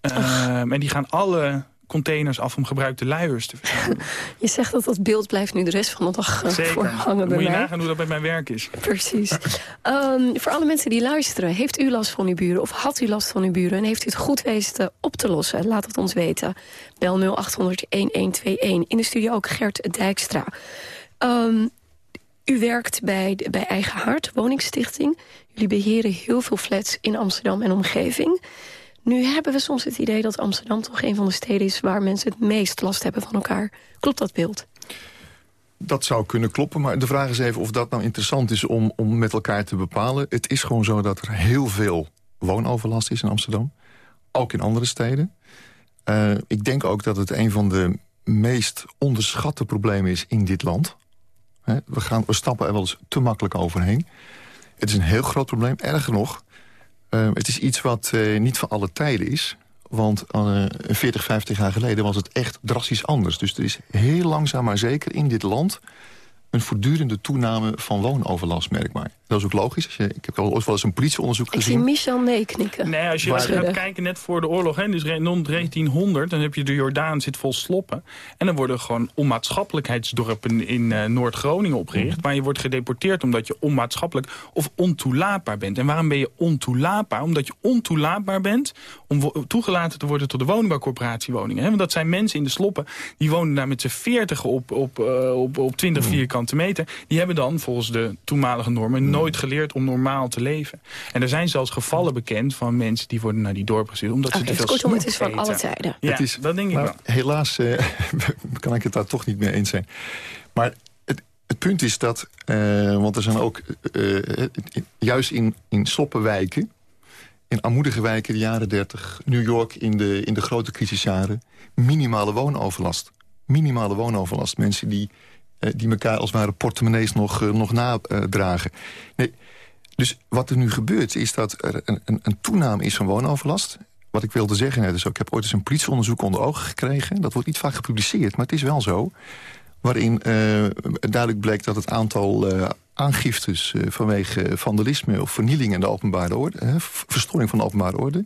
Um, en die gaan alle containers af om gebruikte luiers te verzamelen. Je zegt dat dat beeld blijft nu de rest van de dag uh, Zeker. voor hangen bij Moet je mij. nagaan hoe dat bij mijn werk is. Precies. um, voor alle mensen die luisteren, heeft u last van uw buren... of had u last van uw buren en heeft u het goed weten op te lossen? Laat het ons weten. Bel 0800-1121. In de studio ook Gert Dijkstra. Um, u werkt bij, bij Eigen Hart, woningstichting. Jullie beheren heel veel flats in Amsterdam en omgeving... Nu hebben we soms het idee dat Amsterdam toch een van de steden is... waar mensen het meest last hebben van elkaar. Klopt dat beeld? Dat zou kunnen kloppen, maar de vraag is even of dat nou interessant is om, om met elkaar te bepalen. Het is gewoon zo dat er heel veel woonoverlast is in Amsterdam. Ook in andere steden. Uh, ik denk ook dat het een van de meest onderschatte problemen is in dit land. We, gaan, we stappen er wel eens te makkelijk overheen. Het is een heel groot probleem. Erger nog, uh, het is iets wat uh, niet van alle tijden is. Want uh, 40, 50 jaar geleden was het echt drastisch anders. Dus er is heel langzaam maar zeker in dit land een voortdurende toename van woonoverlast, merk maar. Dat is ook logisch. Als je, ik heb al ooit wel eens een politieonderzoek ik gezien. Ik zie Michel meeknikken. Nee, als je Waar... gaat kijken net voor de oorlog, hè, dus rond 1900... dan heb je de Jordaan zit vol sloppen. En dan worden gewoon onmaatschappelijkheidsdorpen in uh, Noord-Groningen opgericht... waar je wordt gedeporteerd omdat je onmaatschappelijk of ontoelaatbaar bent. En waarom ben je ontoelaatbaar? Omdat je ontoelaatbaar bent om toegelaten te worden... tot de woningbouwcorporatiewoningen. Hè? Want dat zijn mensen in de sloppen, die wonen daar met z'n 40 op, op, uh, op, op 20 Hmm. Vierkante meter. Die hebben dan volgens de toenmalige normen nooit geleerd om normaal te leven. En er zijn zelfs gevallen bekend van mensen die worden naar die dorp gestuurd. Omdat okay, ze te veel kortom, het is snoep van alle tijden. Ja, het is, dat denk ik maar wel. Helaas uh, kan ik het daar toch niet mee eens zijn. Maar het, het punt is dat, uh, want er zijn ook uh, juist in, in sloppenwijken... in armoedige wijken de jaren 30, New York in de, in de grote crisisjaren... minimale woonoverlast. Minimale woonoverlast. Mensen die die elkaar als het ware portemonnees nog, uh, nog nadragen. Uh, nee, dus wat er nu gebeurt is dat er een, een, een toename is van woonoverlast. Wat ik wilde zeggen net is ook, ik heb ooit eens een politieonderzoek onder ogen gekregen. Dat wordt niet vaak gepubliceerd, maar het is wel zo. Waarin uh, duidelijk bleek dat het aantal aangiftes vanwege vandalisme of vernieling in de openbare orde, verstoring van de openbare orde,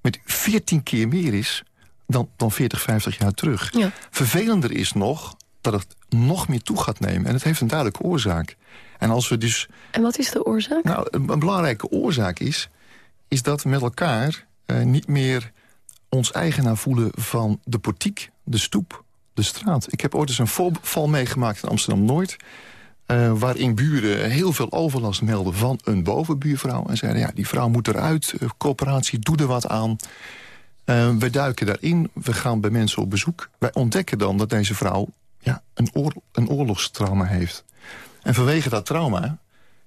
met 14 keer meer is dan, dan 40, 50 jaar terug. Ja. Vervelender is nog dat het nog meer toe gaat nemen. En het heeft een duidelijke oorzaak. En als we dus... En wat is de oorzaak? Nou, een, een belangrijke oorzaak is... is dat we met elkaar uh, niet meer ons eigenaar voelen van de portiek, de stoep, de straat. Ik heb ooit eens een voorval meegemaakt in Amsterdam-Noord... Uh, waarin buren heel veel overlast melden van een bovenbuurvrouw. En zeiden, ja, die vrouw moet eruit, uh, coöperatie, doe er wat aan... Uh, we duiken daarin, we gaan bij mensen op bezoek. Wij ontdekken dan dat deze vrouw ja, een, oor, een oorlogstrauma heeft. En vanwege dat trauma,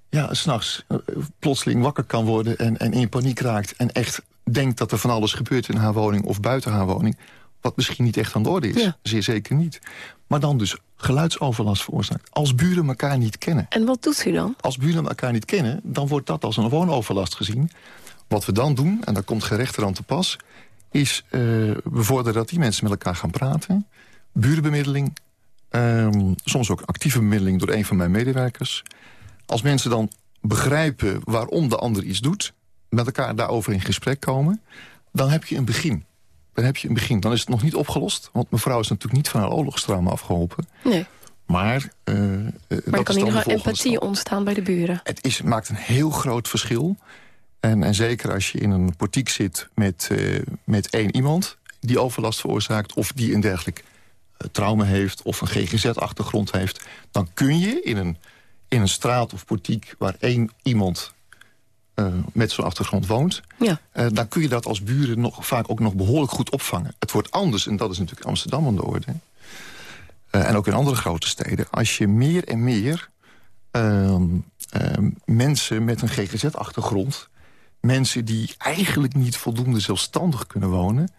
ja, s'nachts uh, plotseling wakker kan worden... En, en in paniek raakt en echt denkt dat er van alles gebeurt in haar woning of buiten haar woning... wat misschien niet echt aan de orde is, ja. zeer zeker niet. Maar dan dus geluidsoverlast veroorzaakt. Als buren elkaar niet kennen. En wat doet u dan? Als buren elkaar niet kennen, dan wordt dat als een woonoverlast gezien. Wat we dan doen, en daar komt gerechter aan te pas is uh, bevorderen dat die mensen met elkaar gaan praten. Burenbemiddeling. Um, soms ook actieve bemiddeling door een van mijn medewerkers. Als mensen dan begrijpen waarom de ander iets doet... met elkaar daarover in gesprek komen... dan heb je een begin. Dan heb je een begin. Dan is het nog niet opgelost. Want mevrouw is natuurlijk niet van haar oorlogstrauma afgeholpen. Nee. Maar, uh, maar er kan in ieder geval empathie ontstaan bij de buren. Het is, maakt een heel groot verschil. En, en zeker als je in een portiek zit met, uh, met één iemand... die overlast veroorzaakt of die een dergelijk trauma heeft... of een GGZ-achtergrond heeft... dan kun je in een, in een straat of portiek waar één iemand... Uh, met zo'n achtergrond woont... Ja. dan kun je dat als buren nog, vaak ook nog behoorlijk goed opvangen. Het wordt anders, en dat is natuurlijk Amsterdam aan de orde... en ook in andere grote steden. Als je meer en meer ehm, ehm, mensen met een GGZ-achtergrond mensen die eigenlijk niet voldoende zelfstandig kunnen wonen...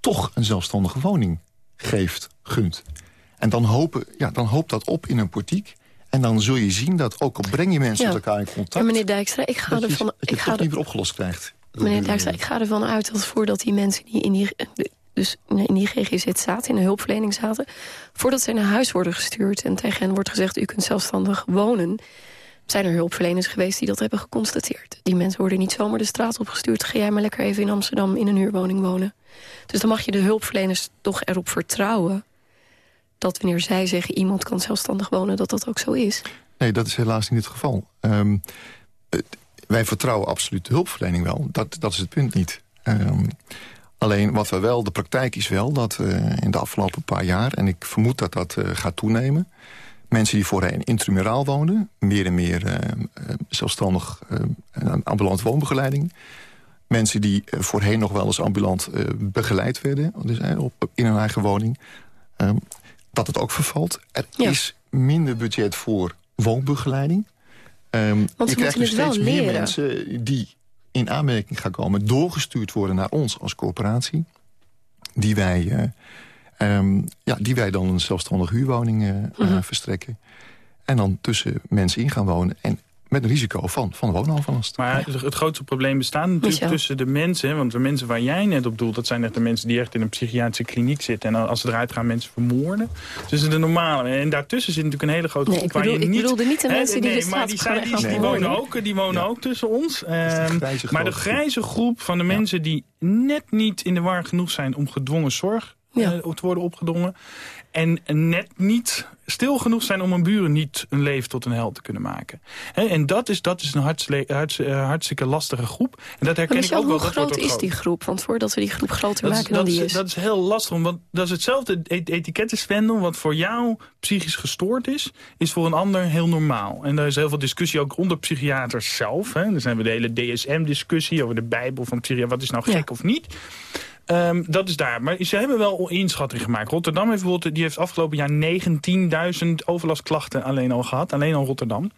toch een zelfstandige woning geeft, gunt. En dan, hopen, ja, dan hoopt dat op in een portiek. En dan zul je zien dat ook al breng je mensen ja. met elkaar in contact... Ja, meneer Dijkstra, ik ga dat ervan... je, dat je ik ga toch niet meer opgelost krijgt. Meneer Dijkstra, ik ga ervan uit dat voordat die mensen die in die, dus in die GGZ zaten, in de hulpverlening zaten... voordat ze naar huis worden gestuurd en tegen hen wordt gezegd... u kunt zelfstandig wonen zijn er hulpverleners geweest die dat hebben geconstateerd. Die mensen worden niet zomaar de straat opgestuurd. Ga jij maar lekker even in Amsterdam in een huurwoning wonen. Dus dan mag je de hulpverleners toch erop vertrouwen... dat wanneer zij zeggen iemand kan zelfstandig wonen, dat dat ook zo is. Nee, dat is helaas niet het geval. Um, wij vertrouwen absoluut de hulpverlening wel. Dat, dat is het punt niet. Um, alleen wat we wel, de praktijk is wel dat uh, in de afgelopen paar jaar... en ik vermoed dat dat uh, gaat toenemen mensen die voorheen intramuraal woonden... meer en meer uh, zelfstandig uh, ambulant woonbegeleiding. Mensen die voorheen nog wel eens ambulant begeleid werden... Dus, op, in hun eigen woning. Ehm, dat het ook vervalt. Er ja. is minder budget voor woonbegeleiding. Um, Want je krijgt dus steeds meer mensen die in aanmerking gaan komen... doorgestuurd worden naar ons als corporatie. Die wij Um, ja, die wij dan een zelfstandige huurwoning uh, mm -hmm. uh, verstrekken. En dan tussen mensen in gaan wonen. En met een risico van, van woonoverlast. Maar ja. het grootste probleem bestaat natuurlijk Michel. tussen de mensen... want de mensen waar jij net op doelt... dat zijn echt de mensen die echt in een psychiatrische kliniek zitten... en als ze eruit gaan mensen vermoorden. Dus de normale. En daartussen zit natuurlijk een hele grote nee, groep... ik, bedoel, waar je ik niet, bedoelde niet de hè, mensen die nee, de maar die, straat zijn, die, die wonen ook, die wonen Ja. ook tussen ons. De Ehm, maar de grijze groep van de mensen die net niet in de war genoeg zijn... om gedwongen zorg Ja. eh, te worden opgedrongen... En net niet stil genoeg zijn om een buren niet een leven tot een held te kunnen maken. En dat is, dat is een eh, hartstikke lastige groep. En dat herken ik ook wel. hoe Dat groot ook is die groep? Want voordat we die groep groter dat maken dan dat, die is, is... dat is heel lastig, want dat is hetzelfde et etikettenspendel. Wat voor jou psychisch gestoord is, is voor een ander heel normaal. En daar is heel veel discussie ook onder psychiaters zelf. Hè. Dan zijn we de hele DSM-discussie over de bijbel van psychiater. Wat is nou gek Ja. of niet? Ehm, dat is daar. Maar ze hebben wel inschatting gemaakt. Rotterdam heeft bijvoorbeeld, die heeft afgelopen jaar 19.000 overlastklachten alleen al gehad. Alleen al Rotterdam.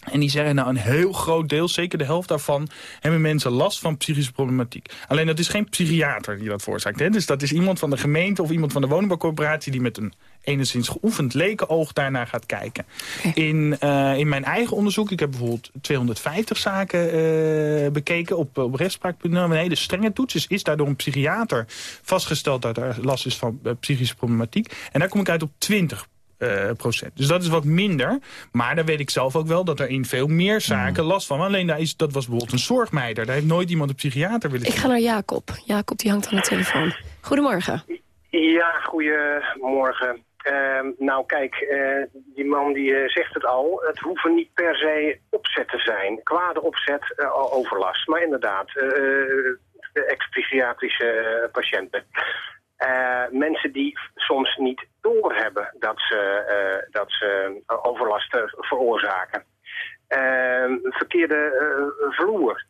En die zeggen nou een heel groot deel, zeker de helft daarvan... hebben mensen last van psychische problematiek. Alleen dat is geen psychiater die dat veroorzaakt. Dus dat is iemand van de gemeente of iemand van de woningbouwcorporatie... die met een enigszins geoefend lekenoog daarnaar gaat kijken. In, uh, in mijn eigen onderzoek, ik heb bijvoorbeeld 250 zaken uh, bekeken op, op rechtspraak.nl. Een hele strenge toets. Dus is daardoor een psychiater vastgesteld dat er last is van uh, psychische problematiek. En daar kom ik uit op 20 uh, procent. Dus dat is wat minder. Maar dan weet ik zelf ook wel dat er in veel meer zaken last van. Alleen daar is, dat was bijvoorbeeld een zorgmeider. Daar heeft nooit iemand een psychiater willen Ik ga naar Jacob. Jacob die hangt aan de telefoon. Goedemorgen. Ja, goedemorgen. Uh, nou kijk, uh, die man die uh, zegt het al. Het hoeven niet per se opzet te zijn. Kwade opzet, uh, overlast. Maar inderdaad, ex-psychiatrische patiënten. Uh, mensen die soms niet doorhebben dat ze, uh, dat ze overlast veroorzaken. Uh, verkeerde vloer.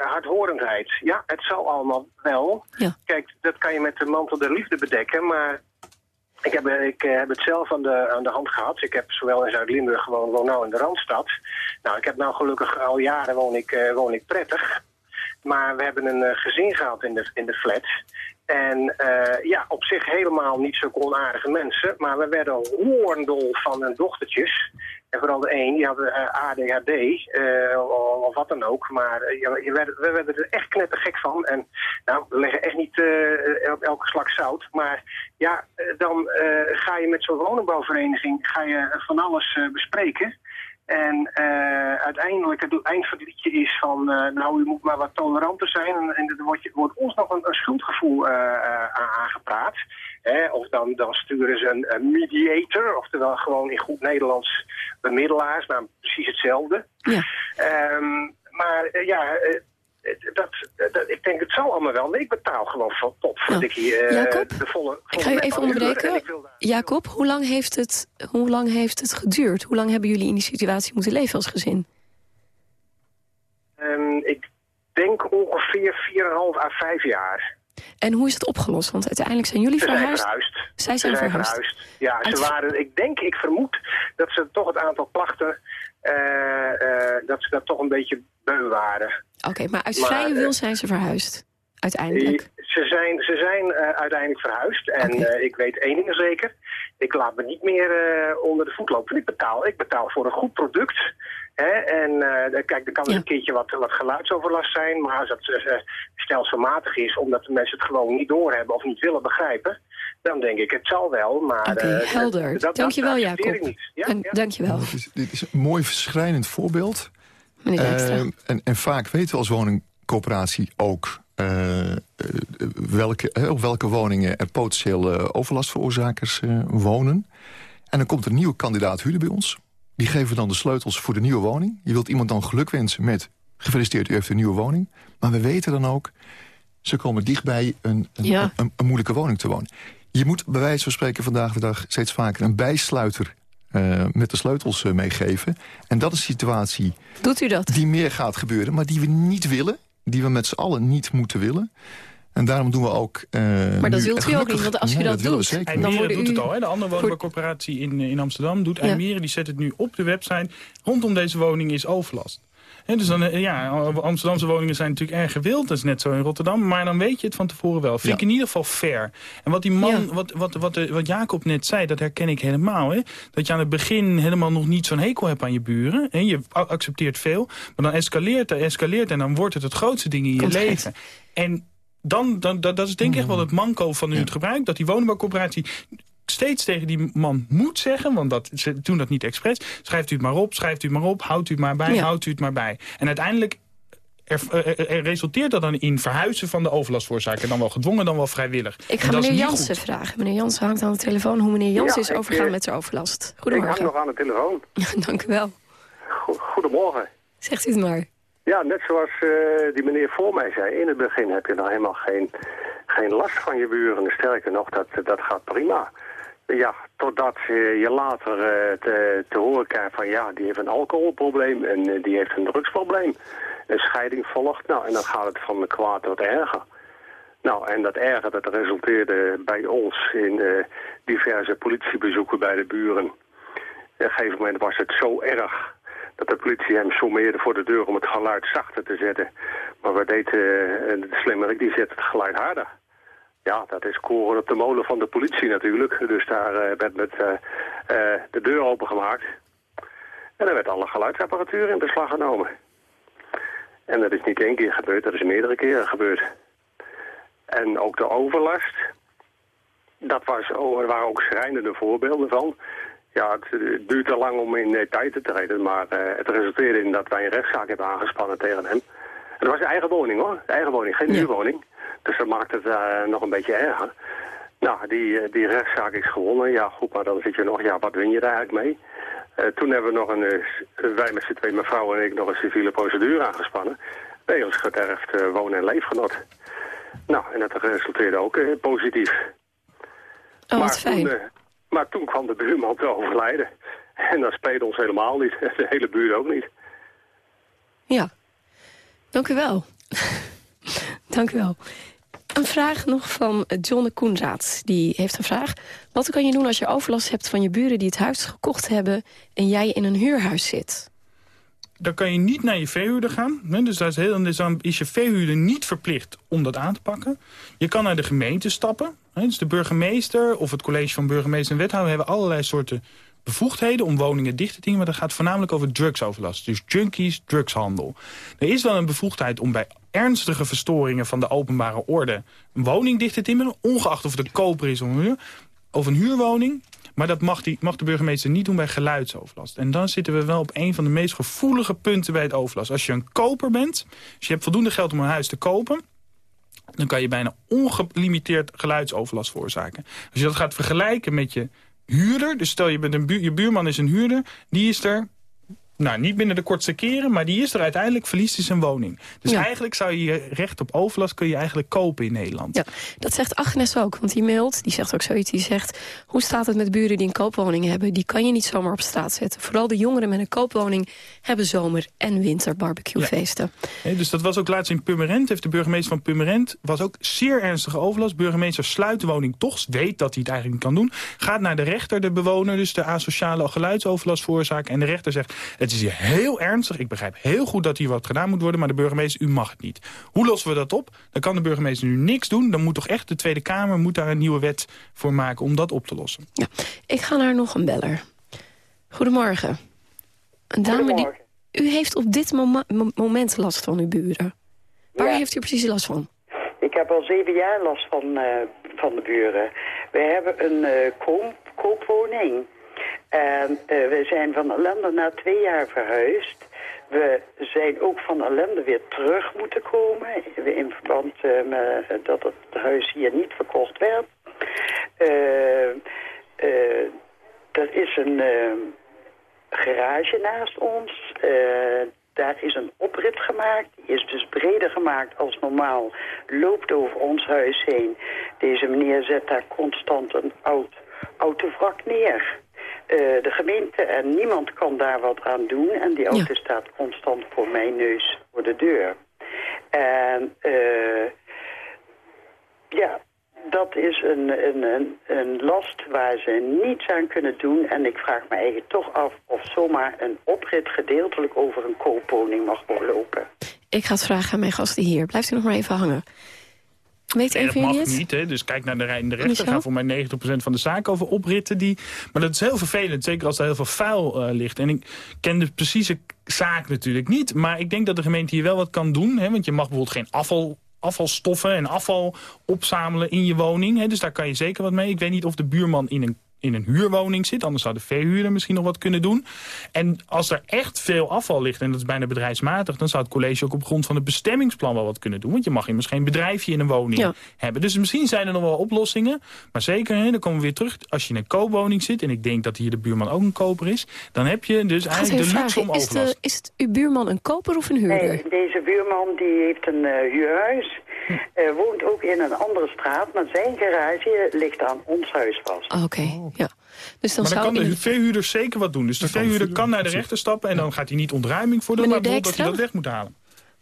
hardhorendheid. Ja, het zal allemaal wel. Ja. Kijk, dat kan je met de mantel der liefde bedekken, maar... Ik heb, ik heb het zelf aan de, aan de hand gehad. Ik heb zowel in Zuid-Limburg gewoon woon nou in de Randstad. Nou, ik heb nou gelukkig al jaren woon ik, woon ik prettig. maar we hebben een eh, gezin gehad in de, in de flat. En eh, ja, op zich helemaal niet zo onaardige mensen. Maar we werden hoorndol van hun dochtertjes. En vooral de een, die had eh, ADHD, eh, of, wat dan ook. Maar je werd, we werden er echt knettergek van. En nou, we leggen echt niet elke slag zout. Maar ja, dan ga je met zo'n woningbouwvereniging ga je van alles bespreken. En eh, uiteindelijk, het eind van het liedje is van, eh, nou, u moet maar wat toleranter zijn. En, en er wordt, je- wordt ons nog een, een schuldgevoel eh, aan- aangepraat. Hè? Of dan, dan sturen ze een, een mediator, oftewel gewoon in goed Nederlands bemiddelaars. Nou, precies hetzelfde. Ehm, maar ja, dat, dat, ik denk het zal allemaal wel. Nee, ik betaal gewoon van top voor ik hier eh, Jacob? de volle, Ik ga je even. En onderbreken. Jacob, hoe lang, heeft het, hoe lang heeft het geduurd? Hoe lang hebben jullie in die situatie moeten leven als gezin? Ehm, ik denk ongeveer 4,5 à 5 jaar. En hoe is het opgelost? Want uiteindelijk zijn jullie zijn verhuisd. Zij Ze zijn verhuisd. Ja, Uit- ze waren, ik denk, ik vermoed dat ze toch het aantal klachten, eh, eh, dat ze dat toch een beetje beu waren. Oké, maar uit Maar, vrije eh, wil zijn ze verhuisd. Uiteindelijk. Ze zijn, ze zijn eh, uiteindelijk verhuisd. En eh, ik weet één ding zeker. Ik laat me niet meer eh, onder de voet lopen. Ik betaal, ik betaal voor een goed product. Hè? En eh, kijk, er kan een keertje wat, wat geluidsoverlast zijn. Maar als dat eh, stelselmatig is, omdat de mensen het gewoon niet doorhebben of niet willen begrijpen. Dan denk ik, het zal wel. Maar, Oké, eh, helder. dat- dat- Dankjewel, dat Jacob. ik niet. Ja, En, ja. Dankjewel. Dit is, dit is een mooi verschrijnend voorbeeld. Meneer. Eh, en, en vaak weten we als woningcoöperatie ook... eh, welke, eh, op welke woningen er potentieel eh, overlastveroorzakers eh, wonen. En dan komt er een nieuwe kandidaat huurder bij ons. Die geven dan de sleutels voor de nieuwe woning. Je wilt iemand dan geluk wensen met... gefeliciteerd, u heeft een nieuwe woning. Maar we weten dan ook... ze komen dichtbij een, een, Ja. een, een moeilijke woning te wonen. Je moet bij wijze van spreken vandaag de dag... steeds vaker een bijsluiter eh, met de sleutels eh, meegeven. En dat is een situatie Doet u dat? die meer gaat gebeuren, maar die we niet willen. Die we met z'n allen niet moeten willen. En daarom doen we ook... eh, Maar dat nu- wilt en u ook niet, want als u Nee, dat doet, zeker dan doet het al, hè? de andere woningbouwcorporatie in, in Amsterdam doet Eimere. Die zet het nu op de website. Rondom deze woning is overlast. Dus dan, eh, ja, Amsterdamse woningen zijn natuurlijk erg gewild. Dat is net zo in Rotterdam. Maar dan weet je het van tevoren wel. Vind ik in ieder geval fair. En wat die man, wat, wat, wat, eh, wat Jacob net zei, dat herken ik helemaal. Hè? Dat je aan het begin helemaal nog niet zo'n hekel hebt aan je buren. Hè? Je accepteert veel. Maar dan escaleert het, escaleert en dan wordt het het grootste ding in je Komt leven. En dan, dan, dat, dat is denk ik echt wel het manco van nu het gebruik. Dat die woningbouwcoöperatie steeds tegen die man moet zeggen... want dat, ze doen dat niet expres. Schrijft u het maar op, schrijft u het maar op, houdt u het maar bij, Ja. houdt u het maar bij. En uiteindelijk er, er- er resulteert dat dan in verhuizen van de overlastveroorzaker. Dan wel gedwongen, dan wel vrijwillig. Ik ga meneer Jansen goed. vragen. Meneer Jansen hangt aan de telefoon hoe meneer Jansen Ja, is ik, overgaan eh, met zijn overlast. Ik Goedemorgen. hang nog aan de telefoon. Dank u wel. Go- Goedemorgen. Zegt u het maar. Ja, net zoals eh, die meneer voor mij zei. In het begin heb je nou helemaal geen, geen last van je buren. Sterker nog, dat, dat gaat prima. Ja, totdat eh, je later eh, te, te horen krijgt van ja, die heeft een alcoholprobleem en eh, die heeft een drugsprobleem. Een scheiding volgt, nou en dan gaat het van kwaad tot erger. Nou, en dat erger, dat resulteerde bij ons in diverse politiebezoeken bij de buren. Op een gegeven moment was het zo erg dat de politie hem sommeerde voor de deur om het geluid zachter te zetten. Maar wat deed eh, de slimmerik? Die zette het geluid harder. Ja, dat is koren op de molen van de politie natuurlijk. Dus daar eh, werd met eh, eh, de deur opengemaakt. En er werd alle geluidsapparatuur in beslag genomen. En dat is niet één keer gebeurd, dat is meerdere keren gebeurd. En ook de overlast, dat was, oh, er waren ook schrijnende voorbeelden van. Ja, het eh, duurt te lang om in detail te treden, maar het resulteerde in dat wij een rechtszaak hebben aangespannen tegen hem. En dat was zijn eigen woning hoor, eigen woning, geen huurwoning. Dus dat maakt het eh, nog een beetje erger. Nou, die, eh, die rechtszaak is gewonnen. Ja, goed, maar dan zit je nog, ja, wat win je daar eigenlijk mee? Eh, toen hebben we nog een, wij met z'n twee, mevrouw en ik, nog een civiele procedure aangespannen. Wegens geterfd eh, wonen- en leefgenot. Nou, en dat resulteerde ook positief. Oh, maar, wat fijn. Toen, maar toen kwam de buurman te overlijden. En dat speelde ons helemaal niet. De hele buurt ook niet. Ja. Dank u wel. Dank u wel. Een vraag nog van John Koenraad. Die heeft een vraag. Wat kan je doen als je overlast hebt van je buren die het huis gekocht hebben... en jij in een huurhuis zit? dan kan je niet naar je verhuurder gaan. Dus, dat is heel, dus is je verhuurder niet verplicht om dat aan te pakken. Je kan naar de gemeente stappen. Dus de burgemeester of het college van burgemeester en wethouder... hebben allerlei soorten bevoegdheden om woningen dicht te dingen... maar dat gaat voornamelijk over drugsoverlast. Dus junkies, drugshandel. Er is wel een bevoegdheid om bij ernstige verstoringen van de openbare orde... een woning dicht te timmeren, ongeacht of een koper is of een, huur, een huurwoning. Maar dat mag, die, mag de burgemeester niet doen bij geluidsoverlast. En dan zitten we wel op een van de meest gevoelige punten bij het overlast. Als je een koper bent, als je hebt voldoende geld om een huis te kopen dan kan je bijna ongelimiteerd geluidsoverlast veroorzaken. Als je dat gaat vergelijken met je huurder, dus stel je, bent een je buurman is een huurder, die is er nou, niet binnen de kortste keren, maar die is er uiteindelijk, verliest hij zijn woning. Dus eigenlijk zou je je recht op overlast kun je eigenlijk kopen in Nederland. Ja, dat zegt Agnes ook, want die mailt, die zegt ook zoiets, die zegt... hoe staat het met buren die een koopwoning hebben? Die kan je niet zomaar op straat zetten. Vooral de jongeren met een koopwoning hebben zomer- en winter barbecuefeesten. Ja. dus dat was ook laatst in Purmerend, heeft de burgemeester van Purmerend... was ook zeer ernstige overlast. Burgemeester sluit de woning toch, weet dat hij het eigenlijk niet kan doen. Gaat naar de rechter, de bewoner, dus de asociale geluidsoverlast veroorzaken. En de rechter zegt het is hier heel ernstig. Ik begrijp heel goed dat hier wat gedaan moet worden, maar de burgemeester, u mag het niet. Hoe lossen we dat op? Dan kan de burgemeester nu niks doen. Dan moet toch echt de Tweede Kamer moet daar een nieuwe wet voor maken om dat op te lossen. Ja, ik ga naar nog een beller. Goedemorgen. Een dame die... U heeft op dit moment last van uw buren. Waar heeft u precies last van? Ik heb al zeven jaar last van, uh, van de buren. We hebben een uh, koop, koopwoning. En uh, we zijn van ellende na twee jaar verhuisd. We zijn ook van ellende weer terug moeten komen. In verband uh, met dat het huis hier niet verkocht werd. Uh, er is een garage naast ons. daar is een oprit gemaakt. Die is dus breder gemaakt als normaal. Loopt over ons huis heen. Deze meneer zet daar constant een oud autowrak neer. Uh, de gemeente en niemand kan daar wat aan doen. En die auto ja. staat constant voor mijn neus voor de deur. En uh, ja, dat is een, een, een, een, last waar ze niets aan kunnen doen. En ik vraag me eigenlijk toch af of zomaar een oprit gedeeltelijk over een koopwoning mag lopen. Ik ga het vragen aan mijn gasten hier. Blijft u nog maar even hangen. Weet dat mag niet, hè? dus kijk naar de rijdende rechter. Gaan voor mij 90% van de zaken over opritten. Die... Maar dat is heel vervelend, zeker als er heel veel vuil uh, ligt. En ik ken de precieze zaak natuurlijk niet. Maar ik denk dat de gemeente hier wel wat kan doen. Hè? Want je mag bijvoorbeeld geen afval afvalstoffen en afval opzamelen in je woning. Hè? Dus daar kan je zeker wat mee. Ik weet niet of de buurman in een in een huurwoning zit. Anders zou de verhuurder misschien nog wat kunnen doen. En als er echt veel afval ligt, en dat is bijna bedrijfsmatig... dan zou het college ook op grond van het bestemmingsplan wel wat kunnen doen. Want je mag immers geen bedrijfje in een woning ja. hebben. Dus misschien zijn er nog wel oplossingen. Maar zeker, hè, dan komen we weer terug. Als je in een koopwoning zit, en ik denk dat hier de buurman ook een koper is... dan heb je dus eigenlijk de luxe om is, de, is het uw buurman een koper of een huurder? Nee, deze buurman die heeft een uh, huurhuis... Uh, woont ook in een andere straat, maar zijn garage ligt aan ons huis vast. Oké, okay. ja. Dus dan maar dan zou kan de verhuurder zeker wat doen. Dus de verhuurder kan naar de rechter stappen en dan gaat hij niet ontruiming voor doen, maar dat hij dat weg moet halen.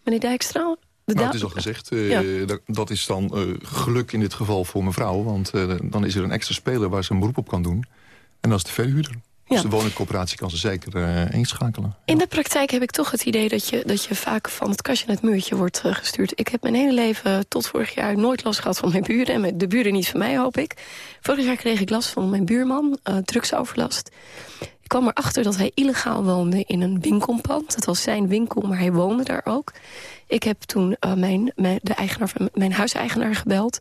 Meneer Dijkstra, nou, het is al gezegd, uh, ja. dat, dat, is dan uh, geluk in dit geval voor mevrouw. Want uh, dan is er een extra speler waar ze een beroep op kan doen. En dat is de verhuurder. Dus de woningcoöperatie kan ze zeker uh, inschakelen. In de praktijk heb ik toch het idee dat je, dat je vaak van het kastje naar het muurtje wordt uh, gestuurd. Ik heb mijn hele leven tot vorig jaar nooit last gehad van mijn buren. En de buren niet van mij, hoop ik. Vorig jaar kreeg ik last van mijn buurman, uh, drugsoverlast. Ik kwam erachter dat hij illegaal woonde in een winkelpand. Het was zijn winkel, maar hij woonde daar ook. Ik heb toen mijn, mijn, de eigenaar van mijn huiseigenaar gebeld.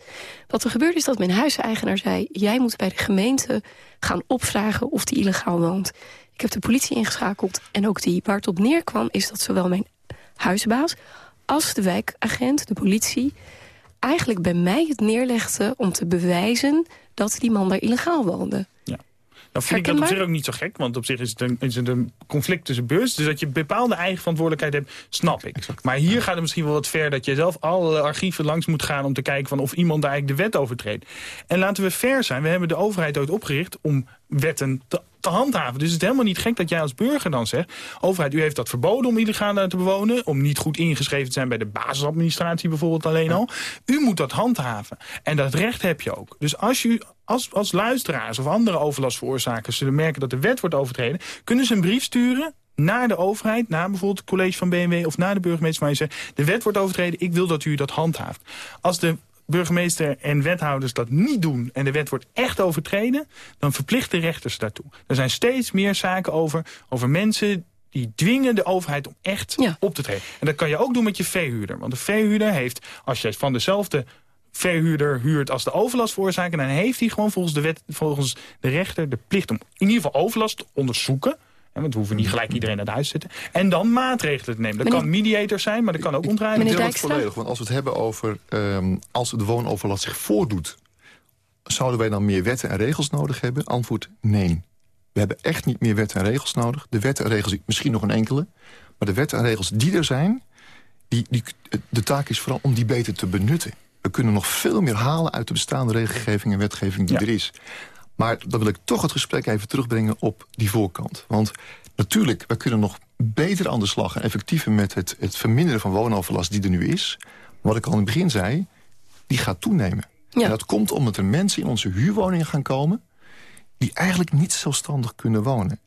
Wat er gebeurde is dat mijn huiseigenaar zei... jij moet bij de gemeente gaan opvragen of die illegaal woont. Ik heb de politie ingeschakeld en ook die. Waar het op neerkwam is dat zowel mijn huisbaas... als de wijkagent, de politie... eigenlijk bij mij het neerlegde om te bewijzen... dat die man daar illegaal woonde. Nou vind ik dat op zich ook niet zo gek, want op zich is het, een, is het een conflict tussen beurs. Dus dat je bepaalde eigen verantwoordelijkheid hebt, snap ik. Maar hier gaat het misschien wel wat ver dat je zelf alle archieven langs moet gaan... om te kijken van of iemand daar eigenlijk de wet overtreedt. En laten we fair zijn, we hebben de overheid ooit opgericht om wetten te te handhaven. Dus het is helemaal niet gek dat jij als burger dan zegt... overheid, u heeft dat verboden om illegaal te bewonen... om niet goed ingeschreven te zijn bij de basisadministratie bijvoorbeeld alleen al. U moet dat handhaven. En dat recht heb je ook. Dus als u als, als luisteraars of andere overlastveroorzakers zullen merken dat de wet wordt overtreden... kunnen ze een brief sturen naar de overheid, naar bijvoorbeeld het college van BMW... of naar de burgemeester waar je zegt, de wet wordt overtreden, ik wil dat u dat handhaaft. Als de burgemeester en wethouders dat niet doen... en de wet wordt echt overtreden, dan verplichten rechters daartoe. Er zijn steeds meer zaken over, over mensen die dwingen de overheid om echt op te treden. En dat kan je ook doen met je veehuurder. Want de veehuurder heeft, als je van dezelfde verhuurder huurt als de overlast veroorzaken... dan heeft hij gewoon volgens de, wet, volgens de rechter de plicht om in ieder geval overlast te onderzoeken... Want we hoeven niet gelijk iedereen naar huis te zetten. En dan maatregelen te nemen. Dat kan mediator zijn, maar dat kan ook ontdraaien. Ik deel het volledig, want als we het hebben over... Um, als de woonoverlast zich voordoet... zouden wij dan meer wetten en regels nodig hebben? Antwoord nee. We hebben echt niet meer wetten en regels nodig. De wetten en regels, misschien nog een enkele. Maar de wetten en regels die er zijn... Die, die, de taak is vooral om die beter te benutten. We kunnen nog veel meer halen uit de bestaande regelgeving en wetgeving die er is. Maar dan wil ik toch het gesprek even terugbrengen op die voorkant. Want natuurlijk, we kunnen nog beter aan de slag... en effectiever met het, het verminderen van woonoverlast die er nu is. Wat ik al in het begin zei, die gaat toenemen. En dat komt omdat er mensen in onze huurwoningen gaan komen... die eigenlijk niet zelfstandig kunnen wonen.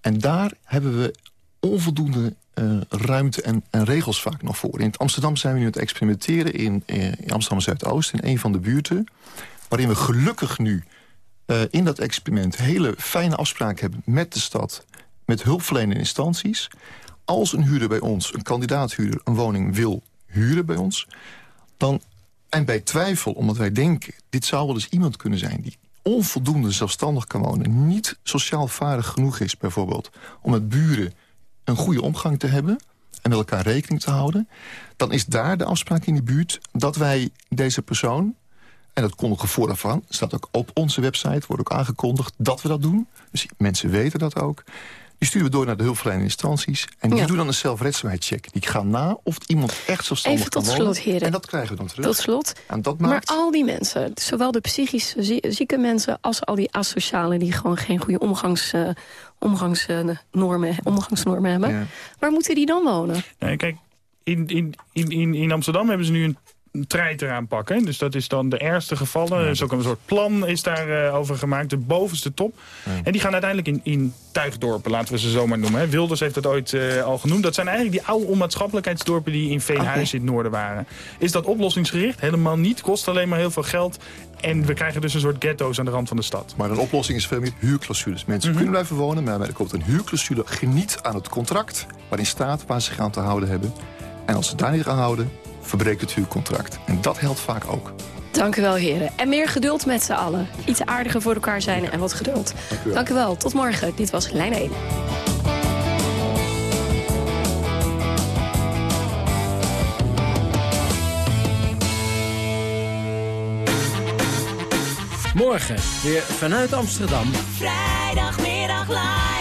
En daar hebben we onvoldoende uh, ruimte en, en, regels vaak nog voor. In Amsterdam zijn we nu aan het experimenteren in, uh, in Amsterdam Zuidoost... in een van de buurten, waarin we gelukkig nu uh, in dat experiment... hele fijne afspraken hebben met de stad, met hulpverlenende instanties. Als een huurder bij ons, een kandidaathuurder, een woning wil huren bij ons... dan en bij twijfel, omdat wij denken... dit zou wel eens iemand kunnen zijn die onvoldoende zelfstandig kan wonen... niet sociaal vaardig genoeg is bijvoorbeeld... om met buren een goede omgang te hebben en met elkaar rekening te houden... dan is daar de afspraak in de buurt dat wij deze persoon... en dat kondigen vooraf aan, staat ook op onze website... wordt ook aangekondigd dat we dat doen. Dus mensen weten dat ook. Die sturen we door naar de hulpverlenende instanties. En die doen dan een zelfredzaamheidscheck. Die gaan na of iemand echt zelfstandig Even tot kan slot, heren. En dat krijgen we dan terug. Tot slot. En dat maar maakt... al die mensen, zowel de psychisch zieke mensen... als al die asocialen die gewoon geen goede omgangs, uh, omgangsnormen, omgangsnormen hebben... waar moeten die dan wonen? Nee, kijk, in, in, in, in Amsterdam hebben ze nu een treiter aanpakken. Dus dat is dan de ergste gevallen. Er is ook een soort plan is daar uh, over gemaakt. De bovenste top. En die gaan uiteindelijk in, in tuigdorpen, laten we ze zo maar noemen. Hè. Wilders heeft dat ooit uh, al genoemd. Dat zijn eigenlijk die oude onmaatschappelijkheidsdorpen die in Veenhuis in het noorden waren. Is dat oplossingsgericht? Helemaal niet. Kost alleen maar heel veel geld. En we krijgen dus een soort ghetto's aan de rand van de stad. Maar een oplossing is veel meer huurclausules. Mensen kunnen blijven wonen, maar er komt een huurclausule. Geniet aan het contract waarin staat waar ze zich aan te houden hebben. En als ze daar niet aan houden, verbreekt het huurcontract. En dat helpt vaak ook. Dank u wel, heren. En meer geduld met z'n allen. Iets aardiger voor elkaar zijn en wat geduld. Dank u wel. Dank u wel. Tot morgen. Dit was Lijn 1. Morgen weer vanuit Amsterdam. Vrijdagmiddag live.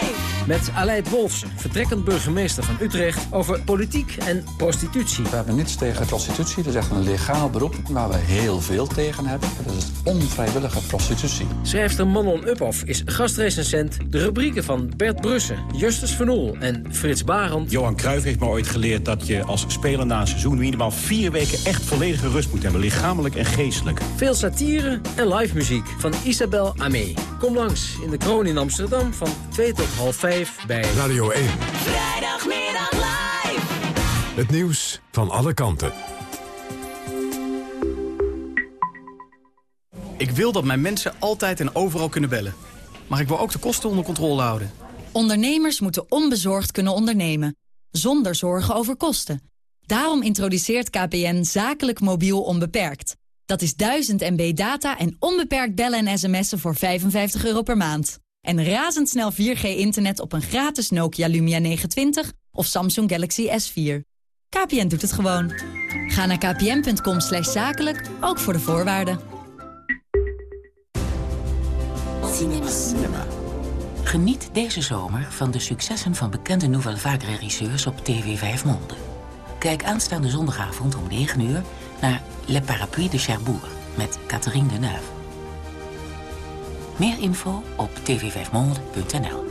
Met Aleid Wolfsen, vertrekkend burgemeester van Utrecht... over politiek en prostitutie. We hebben niets tegen prostitutie. Dat is echt een legaal beroep waar we heel veel tegen hebben. Dat is onvrijwillige prostitutie. Schrijfster Manon Uphoff is gastrecensent. De rubrieken van Bert Brussen, Justus Van Oel en Frits Barend. Johan Cruijff heeft me ooit geleerd dat je als speler na een seizoen... minimaal vier weken echt volledige rust moet hebben. Lichamelijk en geestelijk. Veel satire en live muziek van Isabel Amé. Kom langs in de Kroon in Amsterdam van 2 tot half 5 bij Radio 1. Vrijdagmiddag live. Het nieuws van alle kanten. Ik wil dat mijn mensen altijd en overal kunnen bellen. Maar ik wil ook de kosten onder controle houden. Ondernemers moeten onbezorgd kunnen ondernemen. Zonder zorgen over kosten. Daarom introduceert KPN zakelijk mobiel onbeperkt. Dat is 1000 MB data en onbeperkt bellen en sms'en voor 55 euro per maand. En razendsnel 4G-internet op een gratis Nokia Lumia 920 of Samsung Galaxy S4. KPN doet het gewoon. Ga naar kpn.com slash zakelijk, ook voor de voorwaarden. Cinema. Geniet deze zomer van de successen van bekende Nouvelle Vague regisseurs op TV 5 Monde. Kijk aanstaande zondagavond om 9 uur naar Le Parapluie de Cherbourg met Catherine Deneuve. Meer info op tv5monde.nl.